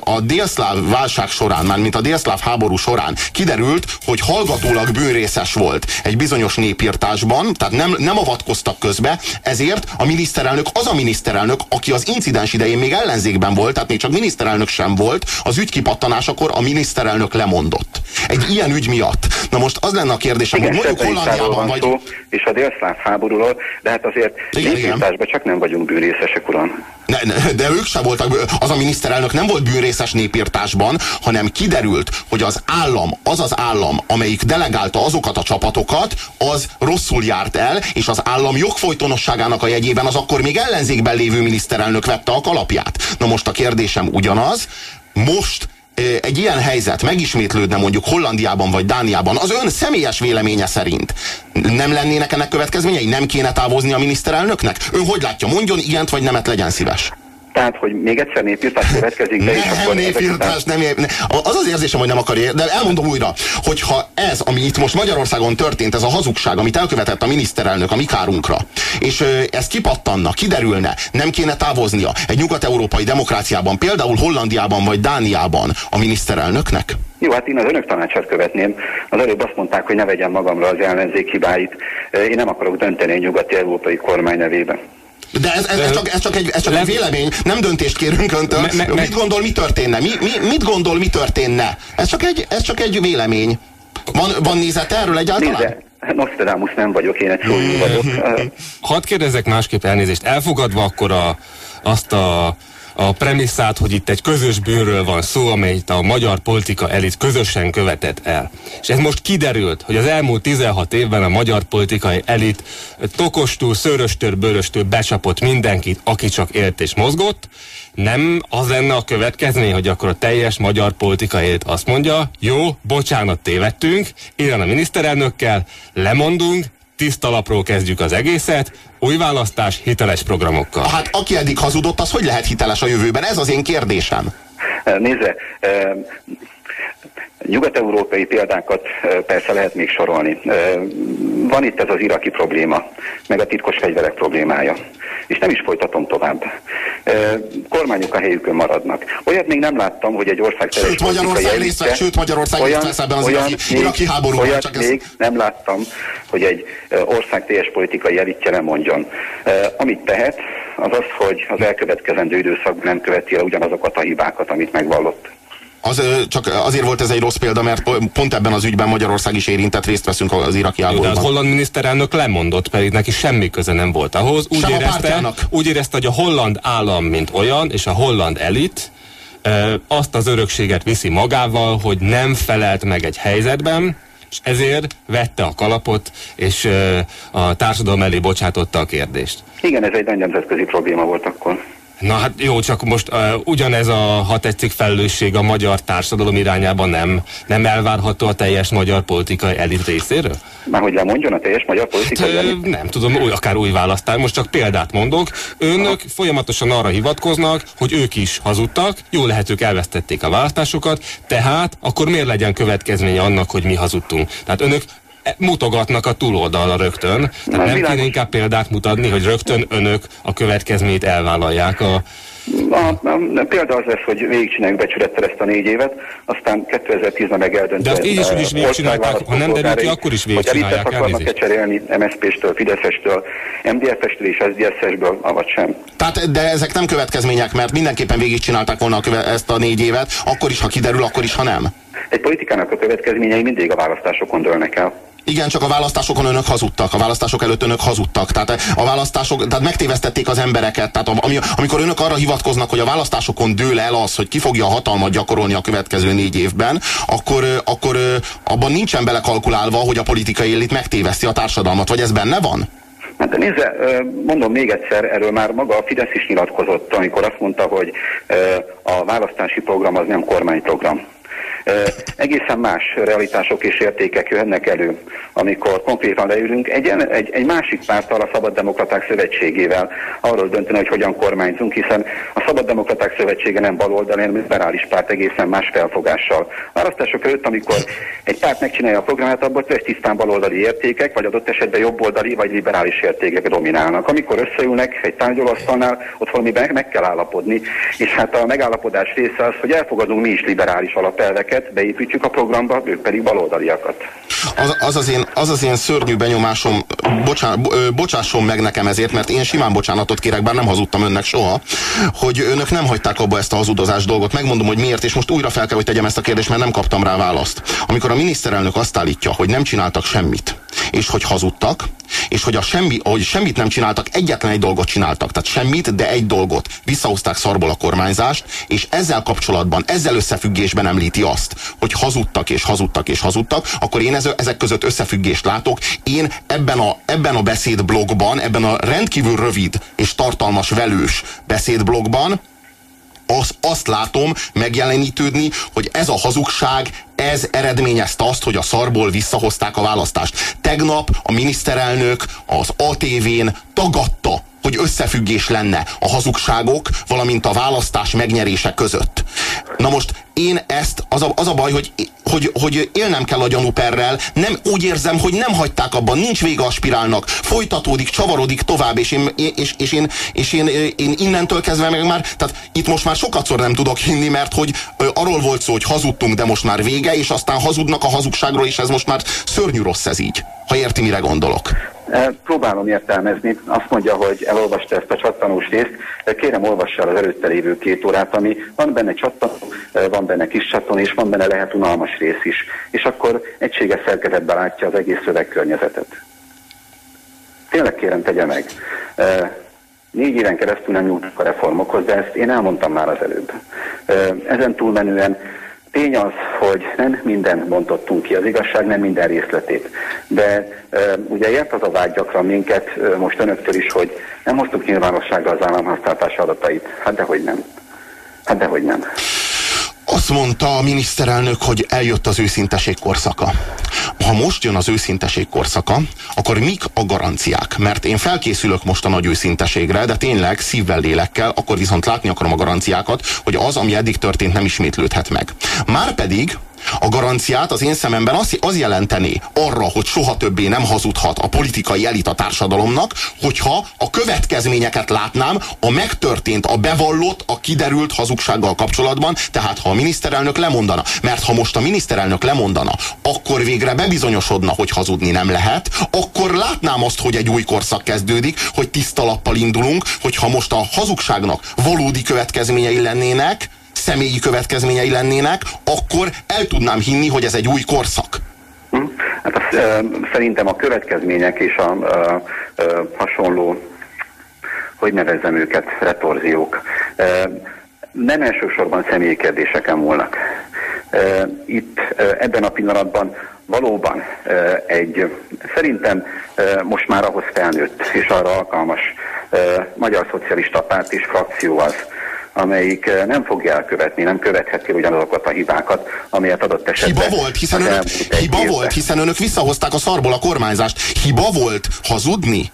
a délszláv válság során, már mint a délszláv háború során kiderült, hogy hallgat hallgatólag bőrészes volt egy bizonyos népírtásban, tehát nem, nem avatkoztak közbe, ezért a miniszterelnök az a miniszterelnök, aki az incidens idején még ellenzékben volt, tehát még csak miniszterelnök sem volt, az ügy kipattanásakor a miniszterelnök lemondott. Egy ilyen ügy miatt. Na most az lenne a kérdésem, igen, hogy mondjuk Hollandiában vagy... Szó, és a délszláv háborúról, de hát azért népírtásban csak nem vagyunk bűrészesek, uram. Ne, ne, de ők sem voltak, az a miniszterelnök nem volt bűnrészes népírtásban, hanem kiderült, hogy az állam, az az állam, amelyik delegálta azokat a csapatokat, az rosszul járt el, és az állam jogfolytonosságának a jegyében az akkor még ellenzékben lévő miniszterelnök vette a kalapját. Na most a kérdésem ugyanaz, most egy ilyen helyzet megismétlődne mondjuk Hollandiában vagy Dániában, az ön személyes véleménye szerint nem lennének ennek következményei? Nem kéne távozni a miniszterelnöknek? Ön hogy látja? Mondjon ilyent vagy nemet, legyen szíves. Tehát, hogy még egyszer népírtás következik, nem, és akkor népírtás, nem, nem, az az érzésem, hogy nem akarja, de elmondom újra, hogyha ez, ami itt most Magyarországon történt, ez a hazugság, amit elkövetett a miniszterelnök a mi kárunkra, és ez kipattanna, kiderülne, nem kéne távoznia egy nyugat-európai demokráciában, például Hollandiában vagy Dániában a miniszterelnöknek? Jó, hát én az önök tanácsát követném. Az előbb azt mondták, hogy ne vegyem magamra az ellenzék hibáit. Én nem akarok dönteni egy nyugati európai kormány nevében. De ez, ez, ez, csak, ez csak, egy, ez csak egy vélemény, nem döntést kérünk öntől. Me, me, mit gondol, mi történne? Mi, mi, mit gondol, mi történne? Ez csak egy, ez csak egy vélemény. Van, van nézet erről egyáltalán? Nézze. Nostradamus nem vagyok, én egy szójú vagyok. Hadd kérdezzek másképp elnézést. Elfogadva akkor a, azt a a premisszát, hogy itt egy közös bűnről van szó, amelyet a magyar politika elit közösen követett el. És ez most kiderült, hogy az elmúlt 16 évben a magyar politikai elit tokostól, szöröstől, bőröstől becsapott mindenkit, aki csak élt és mozgott, nem az lenne a következmény, hogy akkor a teljes magyar politikai élet azt mondja, jó, bocsánat, tévedtünk, ilyen a miniszterelnökkel, lemondunk, tiszta lapról kezdjük az egészet, új választás, hiteles programokkal. Hát aki eddig hazudott, az hogy lehet hiteles a jövőben? Ez az én kérdésem. Nézze, Nyugat-európai példákat persze lehet még sorolni. Van itt ez az iraki probléma, meg a titkos fegyverek problémája. És nem is folytatom tovább. Kormányok a helyükön maradnak. Olyat még nem láttam, hogy egy ország sőt, Magyarország részt vesz, sőt, Magyarország olyan, részt vesz ebben az olyan iraki, iraki háborúban. Olyat csak még ez... nem láttam, hogy egy ország teljes politikai elitje nem mondjon. Amit tehet, az az, hogy az elkövetkezendő időszakban nem követi el ugyanazokat a hibákat, amit megvallott. Az, csak azért volt ez egy rossz példa, mert pont ebben az ügyben Magyarország is érintett, részt veszünk az iraki háborúban. De a holland miniszterelnök lemondott, pedig neki semmi köze nem volt ahhoz. Úgy, Sem érezte, úgy érezte, hogy a holland állam, mint olyan, és a holland elit, azt az örökséget viszi magával, hogy nem felelt meg egy helyzetben, és ezért vette a kalapot, és a társadalom elé bocsátotta a kérdést. Igen, ez egy nagy nemzetközi probléma volt akkor. Na hát jó, csak most uh, ugyanez a, ha tetszik, felelősség a magyar társadalom irányában nem, nem elvárható a teljes magyar politikai elit részéről? Már hogy lemondjon a teljes magyar politikai hát, elit? Nem tudom, új, akár új választás, most csak példát mondok. Önök Aha. folyamatosan arra hivatkoznak, hogy ők is hazudtak, jó lehet ők elvesztették a választásokat, tehát akkor miért legyen következménye annak, hogy mi hazudtunk? Tehát önök mutogatnak a túloldalra rögtön. Tehát nem kéne inkább példát mutatni, hogy rögtön önök a következményt elvállalják a a, a, példa az lesz, hogy végigcsináljuk becsülettel ezt a négy évet, aztán 2010-ben meg eldöntő. De azt így is, hogy is végigcsinálták, ha nem derül ki, akkor is végigcsinálják. Hogy akarnak-e cserélni MSZP-stől, Fideszestől, MDF-estől és SZDSZ-esből, avagy sem. Tehát, de ezek nem következmények, mert mindenképpen végigcsinálták volna a ezt a négy évet, akkor is, ha kiderül, akkor is, ha nem. Egy politikának a következményei mindig a választásokon dőlnek el. Igen, csak a választásokon önök hazudtak, a választások előtt önök hazudtak. Tehát a választások, tehát megtévesztették az embereket. Tehát ami, amikor önök arra hivatkoznak, hogy a választásokon dől el az, hogy ki fogja a hatalmat gyakorolni a következő négy évben, akkor, akkor abban nincsen belekalkulálva, hogy a politikai elit megtéveszti a társadalmat, vagy ez benne van? Hát nézze, mondom még egyszer, erről már maga a Fidesz is nyilatkozott, amikor azt mondta, hogy a választási program az nem kormányprogram. Egészen más realitások és értékek jönnek elő, amikor konkrétan leülünk egy, egy, egy másik párttal, a Szabad Demokraták Szövetségével arról dönteni, hogy hogyan kormányzunk, hiszen a Szabad Demokraták Szövetsége nem baloldali, hanem liberális párt egészen más felfogással. Választások előtt, amikor egy párt megcsinálja a programát, abból tesz tisztán baloldali értékek, vagy adott esetben jobboldali vagy liberális értékek dominálnak. Amikor összeülnek egy tárgyalóasztalnál, ott valamiben meg kell állapodni, és hát a megállapodás része az, hogy elfogadunk mi is liberális alapelveket, embereket beépítjük a programba, ők pedig baloldaliakat. Az az, az, én, az az én szörnyű benyomásom, bocsá, bocsásson meg nekem ezért, mert én simán bocsánatot kérek, bár nem hazudtam önnek soha, hogy önök nem hagyták abba ezt a hazudozás dolgot. Megmondom, hogy miért, és most újra fel kell, hogy tegyem ezt a kérdést, mert nem kaptam rá választ. Amikor a miniszterelnök azt állítja, hogy nem csináltak semmit, és hogy hazudtak, és hogy, a semmi, hogy semmit nem csináltak, egyetlen egy dolgot csináltak, tehát semmit, de egy dolgot. Visszahozták szarból a kormányzást, és ezzel kapcsolatban, ezzel összefüggésben említi azt, hogy hazudtak és hazudtak és hazudtak, akkor én ezek között összefüggést látok. Én ebben a, ebben a beszédblogban, ebben a rendkívül rövid és tartalmas velős beszédblogban az, azt látom megjelenítődni, hogy ez a hazugság, ez eredményezte azt, hogy a szarból visszahozták a választást. Tegnap a miniszterelnök az ATV-n tagadta hogy összefüggés lenne a hazugságok, valamint a választás megnyerése között. Na most én ezt, az a, az a baj, hogy, hogy, hogy élnem kell a gyanúperrel, nem úgy érzem, hogy nem hagyták abban, nincs vége a spirálnak, folytatódik, csavarodik tovább, és én, és, és én, és én, én innentől kezdve meg már, tehát itt most már sokatszor nem tudok hinni, mert hogy arról volt szó, hogy hazudtunk, de most már vége, és aztán hazudnak a hazugságról, és ez most már szörnyű rossz ez így, ha érti, mire gondolok. Próbálom értelmezni. Azt mondja, hogy elolvasta ezt a csattanós részt. Kérem, olvassa el az előtte lévő két órát, ami van benne csattanó, van benne kis csattanó, és van benne lehet unalmas rész is. És akkor egységes szerkezetben látja az egész szövegkörnyezetet. Tényleg kérem, tegye meg. Négy éven keresztül nem nyújtunk a reformokhoz, de ezt én elmondtam már az előbb. Ezen túlmenően Tény az, hogy nem minden bontottunk ki, az igazság nem minden részletét. De e, ugye ért az a vágy gyakran minket, e, most önöktől is, hogy nem hoztuk nyilvánosságra az államháztartás adatait. Hát dehogy nem. Hát dehogy nem. Azt mondta a miniszterelnök, hogy eljött az őszinteség korszaka. Ha most jön az őszinteség korszaka, akkor mik a garanciák? Mert én felkészülök most a nagy őszinteségre, de tényleg szívvel, lélekkel, akkor viszont látni akarom a garanciákat, hogy az, ami eddig történt, nem ismétlődhet meg. Márpedig a garanciát az én szememben az, az jelenteni arra, hogy soha többé nem hazudhat a politikai elit a társadalomnak, hogyha a következményeket látnám a megtörtént, a bevallott, a kiderült hazugsággal kapcsolatban, tehát ha a miniszterelnök lemondana. Mert ha most a miniszterelnök lemondana, akkor végre bebizonyosodna, hogy hazudni nem lehet, akkor látnám azt, hogy egy új korszak kezdődik, hogy tiszta lappal indulunk, hogyha most a hazugságnak valódi következményei lennének, személyi következményei lennének, akkor el tudnám hinni, hogy ez egy új korszak. Hm? Hát az, szerintem a következmények és a e, e, hasonló, hogy nevezzem őket, retorziók, nem elsősorban személyi kérdéseken múlnak. Itt ebben a pillanatban valóban egy, szerintem most már ahhoz felnőtt és arra alkalmas Magyar Szocialista Párt és frakció az, amelyik eh, nem fogja elkövetni, nem követheti ugyanazokat a hibákat, amelyet adott esetben... Hiba volt, hiszen önök, hiba volt, hiszen önök visszahozták a szarból a kormányzást. Hiba volt hazudni?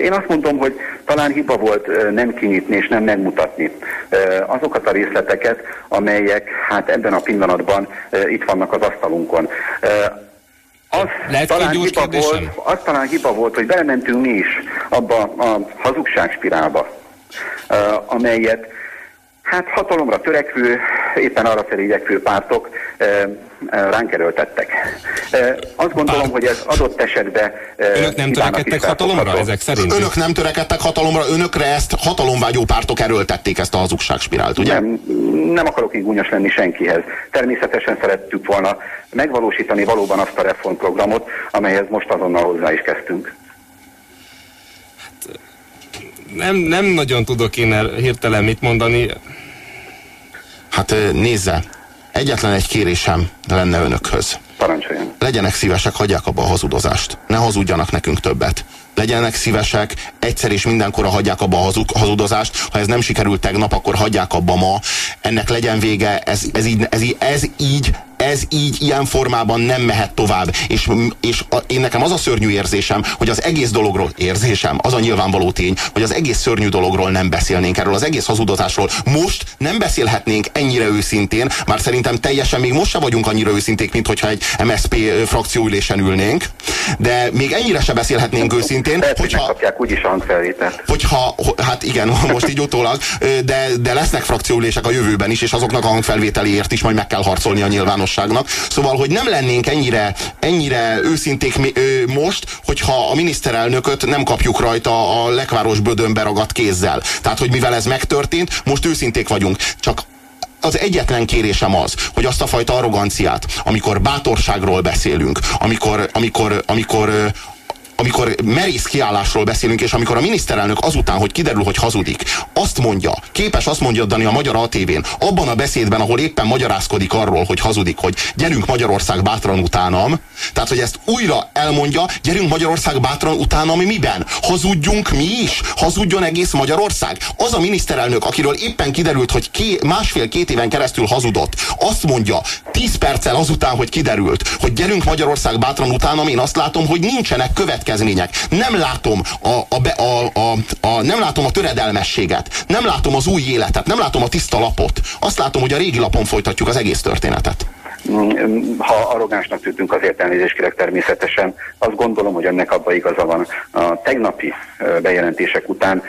Én azt mondom, hogy talán hiba volt eh, nem kinyitni és nem megmutatni eh, azokat a részleteket, amelyek hát ebben a pillanatban itt vannak az asztalunkon. Az Lehet talán, hiba volt, az talán hiba volt, hogy belementünk mi is abba a hazugságspirálba, amelyet hát hatalomra törekvő, éppen arra felé igyekvő pártok ránk erőltettek. Azt gondolom, Pár... hogy ez adott esetben... Önök nem törekedtek hatalomra ezek szerint? Önök nem törekedtek hatalomra, önökre ezt hatalomvágyó pártok erőltették ezt a hazugságspirált, ugye? Nem, nem akarok így gúnyos lenni senkihez. Természetesen szerettük volna megvalósítani valóban azt a reformprogramot, amelyhez most azonnal hozzá is kezdtünk nem, nem nagyon tudok én hirtelen mit mondani. Hát nézze, egyetlen egy kérésem lenne önökhöz. Parancsoljon. Legyenek szívesek, hagyják abba a hazudozást. Ne hazudjanak nekünk többet. Legyenek szívesek, egyszer és mindenkor hagyják abba a hazudozást. Ha ez nem sikerült tegnap, akkor hagyják abba ma. Ennek legyen vége, ez, ez, így, ez, ez így ez így ilyen formában nem mehet tovább. És, és a, én nekem az a szörnyű érzésem, hogy az egész dologról, érzésem, az a nyilvánvaló tény, hogy az egész szörnyű dologról nem beszélnénk erről, az egész hazudozásról. Most nem beszélhetnénk ennyire őszintén, már szerintem teljesen még most se vagyunk annyira őszinték, mint hogyha egy MSP frakcióülésen ülnénk, de még ennyire se beszélhetnénk őszintén, Lehet, hogyha... Megkapják úgyis hangfelvételt. Hogyha, hát igen, most így utólag, de, de lesznek frakcióülések a jövőben is, és azoknak a hangfelvételéért is majd meg kell harcolni a nyilvános nyilvánosságnak. Szóval, hogy nem lennénk ennyire, ennyire őszinték most, hogyha a miniszterelnököt nem kapjuk rajta a lekváros bödönbe ragadt kézzel. Tehát, hogy mivel ez megtörtént, most őszinték vagyunk. Csak az egyetlen kérésem az, hogy azt a fajta arroganciát, amikor bátorságról beszélünk, amikor, amikor, amikor amikor merész kiállásról beszélünk, és amikor a miniszterelnök azután, hogy kiderül, hogy hazudik, azt mondja, képes azt mondja Dani a Magyar ATV-n, abban a beszédben, ahol éppen magyarázkodik arról, hogy hazudik, hogy gyerünk Magyarország bátran utánam, tehát, hogy ezt újra elmondja, gyerünk Magyarország bátran utánam miben? Hazudjunk mi is? Hazudjon egész Magyarország? Az a miniszterelnök, akiről éppen kiderült, hogy ké, másfél-két éven keresztül hazudott, azt mondja, tíz perccel azután, hogy kiderült, hogy gyerünk Magyarország bátran utánam, én azt látom, hogy nincsenek következmények következmények. Nem látom a, a, a, a, a, nem látom a töredelmességet, nem látom az új életet, nem látom a tiszta lapot. Azt látom, hogy a régi lapon folytatjuk az egész történetet. Mm, ha arrogánsnak tűntünk, azért elnézést kérek természetesen. Azt gondolom, hogy ennek abban igaza van. A tegnapi bejelentések után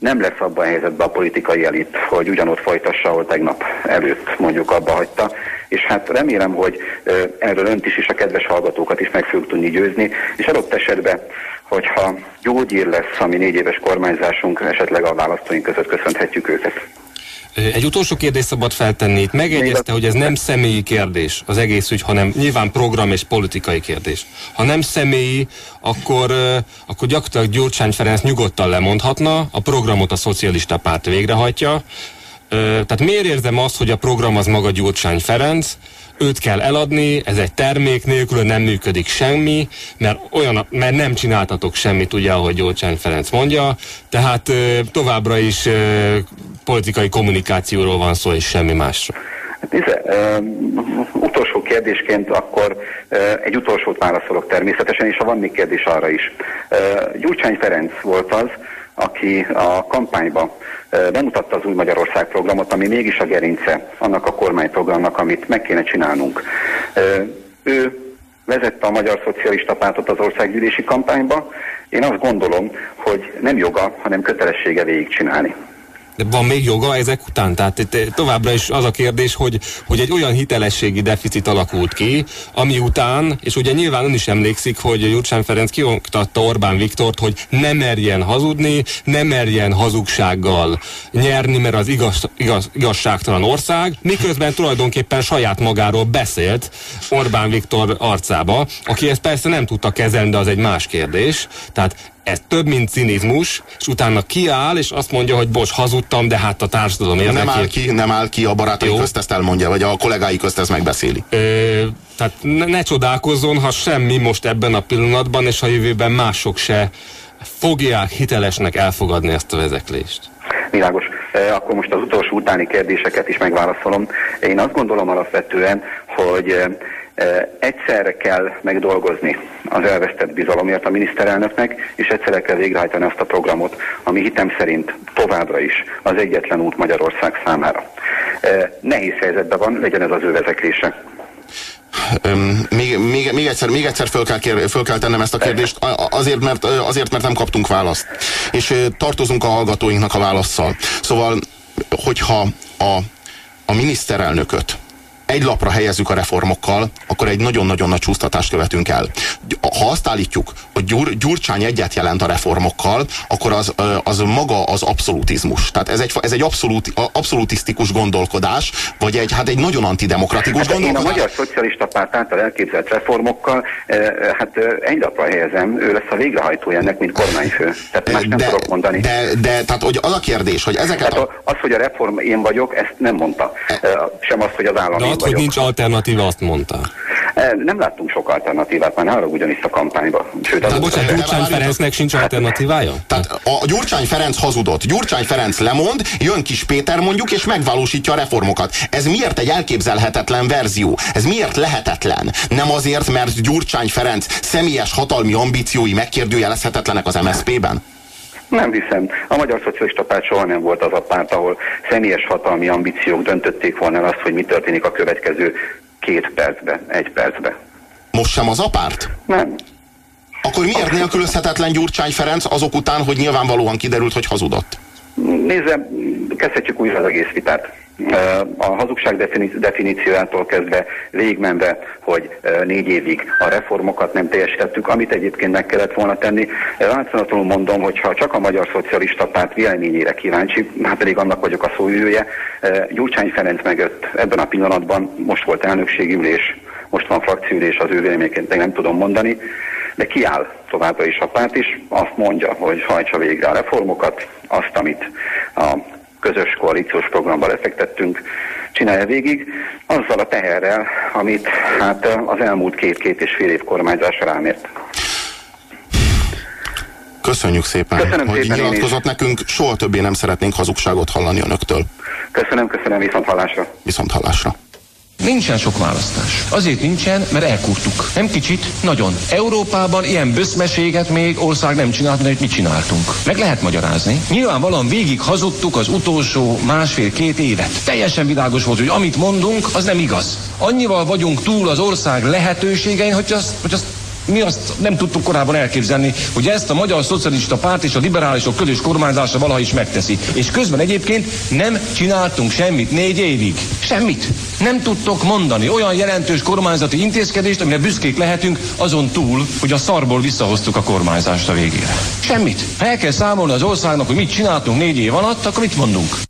nem lesz abban a helyzetben a politikai elit, hogy ugyanott folytassa, ahol tegnap előtt mondjuk abba hagyta. És hát remélem, hogy erről önt is és a kedves hallgatókat is meg fogjuk tudni győzni, és adott esetben, hogyha gyógyír lesz a mi négy éves kormányzásunk, esetleg a választóink között köszönhetjük őket. Egy utolsó kérdést szabad feltenni. Itt megegyezte, hogy ez nem személyi kérdés az egész ügy, hanem nyilván program és politikai kérdés. Ha nem személyi, akkor, akkor gyakorlatilag Gyurcsány Ferenc nyugodtan lemondhatna, a programot a szocialista párt végrehajtja. Tehát miért érzem azt, hogy a program az maga Gyurcsány Ferenc, őt kell eladni, ez egy termék, nélkül nem működik semmi, mert, olyan, mert nem csináltatok semmit, ugye, ahogy Gyurcsány Ferenc mondja, tehát továbbra is politikai kommunikációról van szó, és semmi másról. Hát nézze, uh, utolsó kérdésként akkor uh, egy utolsót válaszolok természetesen, és ha van még kérdés arra is. Uh, Gyurcsány Ferenc volt az, aki a kampányban bemutatta az Új Magyarország programot, ami mégis a gerince annak a kormányprogramnak, amit meg kéne csinálnunk. Ő vezette a Magyar Szocialista Pártot az országgyűlési kampányba. Én azt gondolom, hogy nem joga, hanem kötelessége végigcsinálni. Van még joga ezek után? Tehát itt eh, továbbra is az a kérdés, hogy, hogy egy olyan hitelességi deficit alakult ki, ami után, és ugye nyilván ön is emlékszik, hogy Jurcsán Ferenc kioktatta Orbán Viktort, hogy ne merjen hazudni, ne merjen hazugsággal nyerni, mert az igaz, igaz, igazságtalan ország, miközben tulajdonképpen saját magáról beszélt Orbán Viktor arcába, aki ezt persze nem tudta kezelni, de az egy más kérdés. Tehát ez több, mint cinizmus, és utána kiáll, és azt mondja, hogy bocs, hazudtam, de hát a társadalom érdekét... Nem áll ki, nem áll ki a barátai Jó. közt ezt elmondja, vagy a kollégái közt ezt megbeszéli. Ö, tehát ne, ne csodálkozzon, ha semmi most ebben a pillanatban, és a jövőben mások se fogják hitelesnek elfogadni ezt a vezeklést. Világos. Akkor most az utolsó utáni kérdéseket is megválaszolom. Én azt gondolom alapvetően, hogy Egyszerre kell megdolgozni az elvesztett bizalomért a miniszterelnöknek, és egyszerre kell végrehajtani azt a programot, ami hitem szerint továbbra is az egyetlen út Magyarország számára. Nehéz helyzetben van, legyen ez az ő vezeklése. Még, még, még egyszer, még egyszer föl, kell kér, föl kell tennem ezt a kérdést, azért mert, azért, mert nem kaptunk választ. És tartozunk a hallgatóinknak a válaszsal. Szóval, hogyha a, a miniszterelnököt egy lapra helyezzük a reformokkal, akkor egy nagyon-nagyon nagy csúsztatást követünk el. Ha azt állítjuk, hogy Gyur, Gyurcsány egyet jelent a reformokkal, akkor az, az maga az abszolutizmus. Tehát ez egy, ez egy abszolút, abszolutisztikus gondolkodás, vagy egy, hát egy nagyon antidemokratikus hát gondolkodás. Én a Magyar Szocialista Párt által elképzelt reformokkal hát egy lapra helyezem, ő lesz a végrehajtója ennek, mint kormányfő. Tehát más nem de, tudok mondani. De, de, tehát hogy az a kérdés, hogy ezeket... Hát a... Az, hogy a reform én vagyok, ezt nem mondta. Sem azt, hogy az állam az, hogy nincs alternatíva, azt mondta. E, nem láttunk sok alternatívát, már nála ugyanis a kampányban. Sőt, az bocsánat, Gyurcsány Ferencnek sincs alternatívája? Tehát a Gyurcsány Ferenc hazudott. Gyurcsány Ferenc lemond, jön Kis Péter mondjuk, és megvalósítja a reformokat. Ez miért egy elképzelhetetlen verzió? Ez miért lehetetlen? Nem azért, mert Gyurcsány Ferenc személyes hatalmi ambíciói megkérdőjelezhetetlenek az MSZP-ben? Nem hiszem. A Magyar Szocialista Párt soha nem volt az a párt, ahol személyes hatalmi ambíciók döntötték volna el azt, hogy mi történik a következő két percbe, egy percbe. Most sem az a párt? Nem. Akkor miért nélkülözhetetlen Gyurcsány Ferenc azok után, hogy nyilvánvalóan kiderült, hogy hazudott? Nézze, kezdhetjük újra az egész vitát a hazugság definíciójától kezdve végigmenve, hogy négy évig a reformokat nem teljesítettük, amit egyébként meg kellett volna tenni. Látszanatlanul mondom, hogy ha csak a Magyar Szocialista Párt véleményére kíváncsi, hát pedig annak vagyok a szójője, Gyurcsány Ferenc megött ebben a pillanatban, most volt elnökségi ülés, most van frakcióülés, az ő véleményként meg nem tudom mondani, de kiáll továbbra is a párt is, azt mondja, hogy hajtsa végre a reformokat, azt, amit a közös koalíciós programba lefektettünk, csinálja végig, azzal a teherrel, amit hát az elmúlt két-két és fél év kormányzása rámért. Köszönjük szépen, köszönöm hogy szépen nyilatkozott nekünk. Soha többé nem szeretnénk hazugságot hallani önöktől. Köszönöm, köszönöm, viszont hallásra. Viszont hallásra. Nincsen sok választás. Azért nincsen, mert elkurtuk. Nem kicsit, nagyon. Európában ilyen böszmeséget még ország nem csinált, mert mit csináltunk. Meg lehet magyarázni. Nyilvánvalóan végig hazudtuk az utolsó másfél-két évet. Teljesen világos volt, hogy amit mondunk, az nem igaz. Annyival vagyunk túl az ország lehetőségein, hogy azt, hogy azt mi azt nem tudtuk korábban elképzelni, hogy ezt a Magyar Szocialista Párt és a liberálisok közös kormányzása valaha is megteszi. És közben egyébként nem csináltunk semmit négy évig. Semmit. Nem tudtok mondani olyan jelentős kormányzati intézkedést, amire büszkék lehetünk, azon túl, hogy a szarból visszahoztuk a kormányzást a végére. Semmit. Ha el kell számolni az országnak, hogy mit csináltunk négy év alatt, akkor mit mondunk?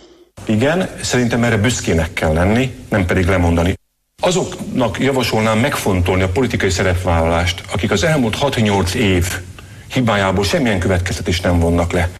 Igen, szerintem erre büszkének kell lenni, nem pedig lemondani. Azoknak javasolnám megfontolni a politikai szerepvállalást, akik az elmúlt 6-8 év hibájából semmilyen következtetést nem vonnak le.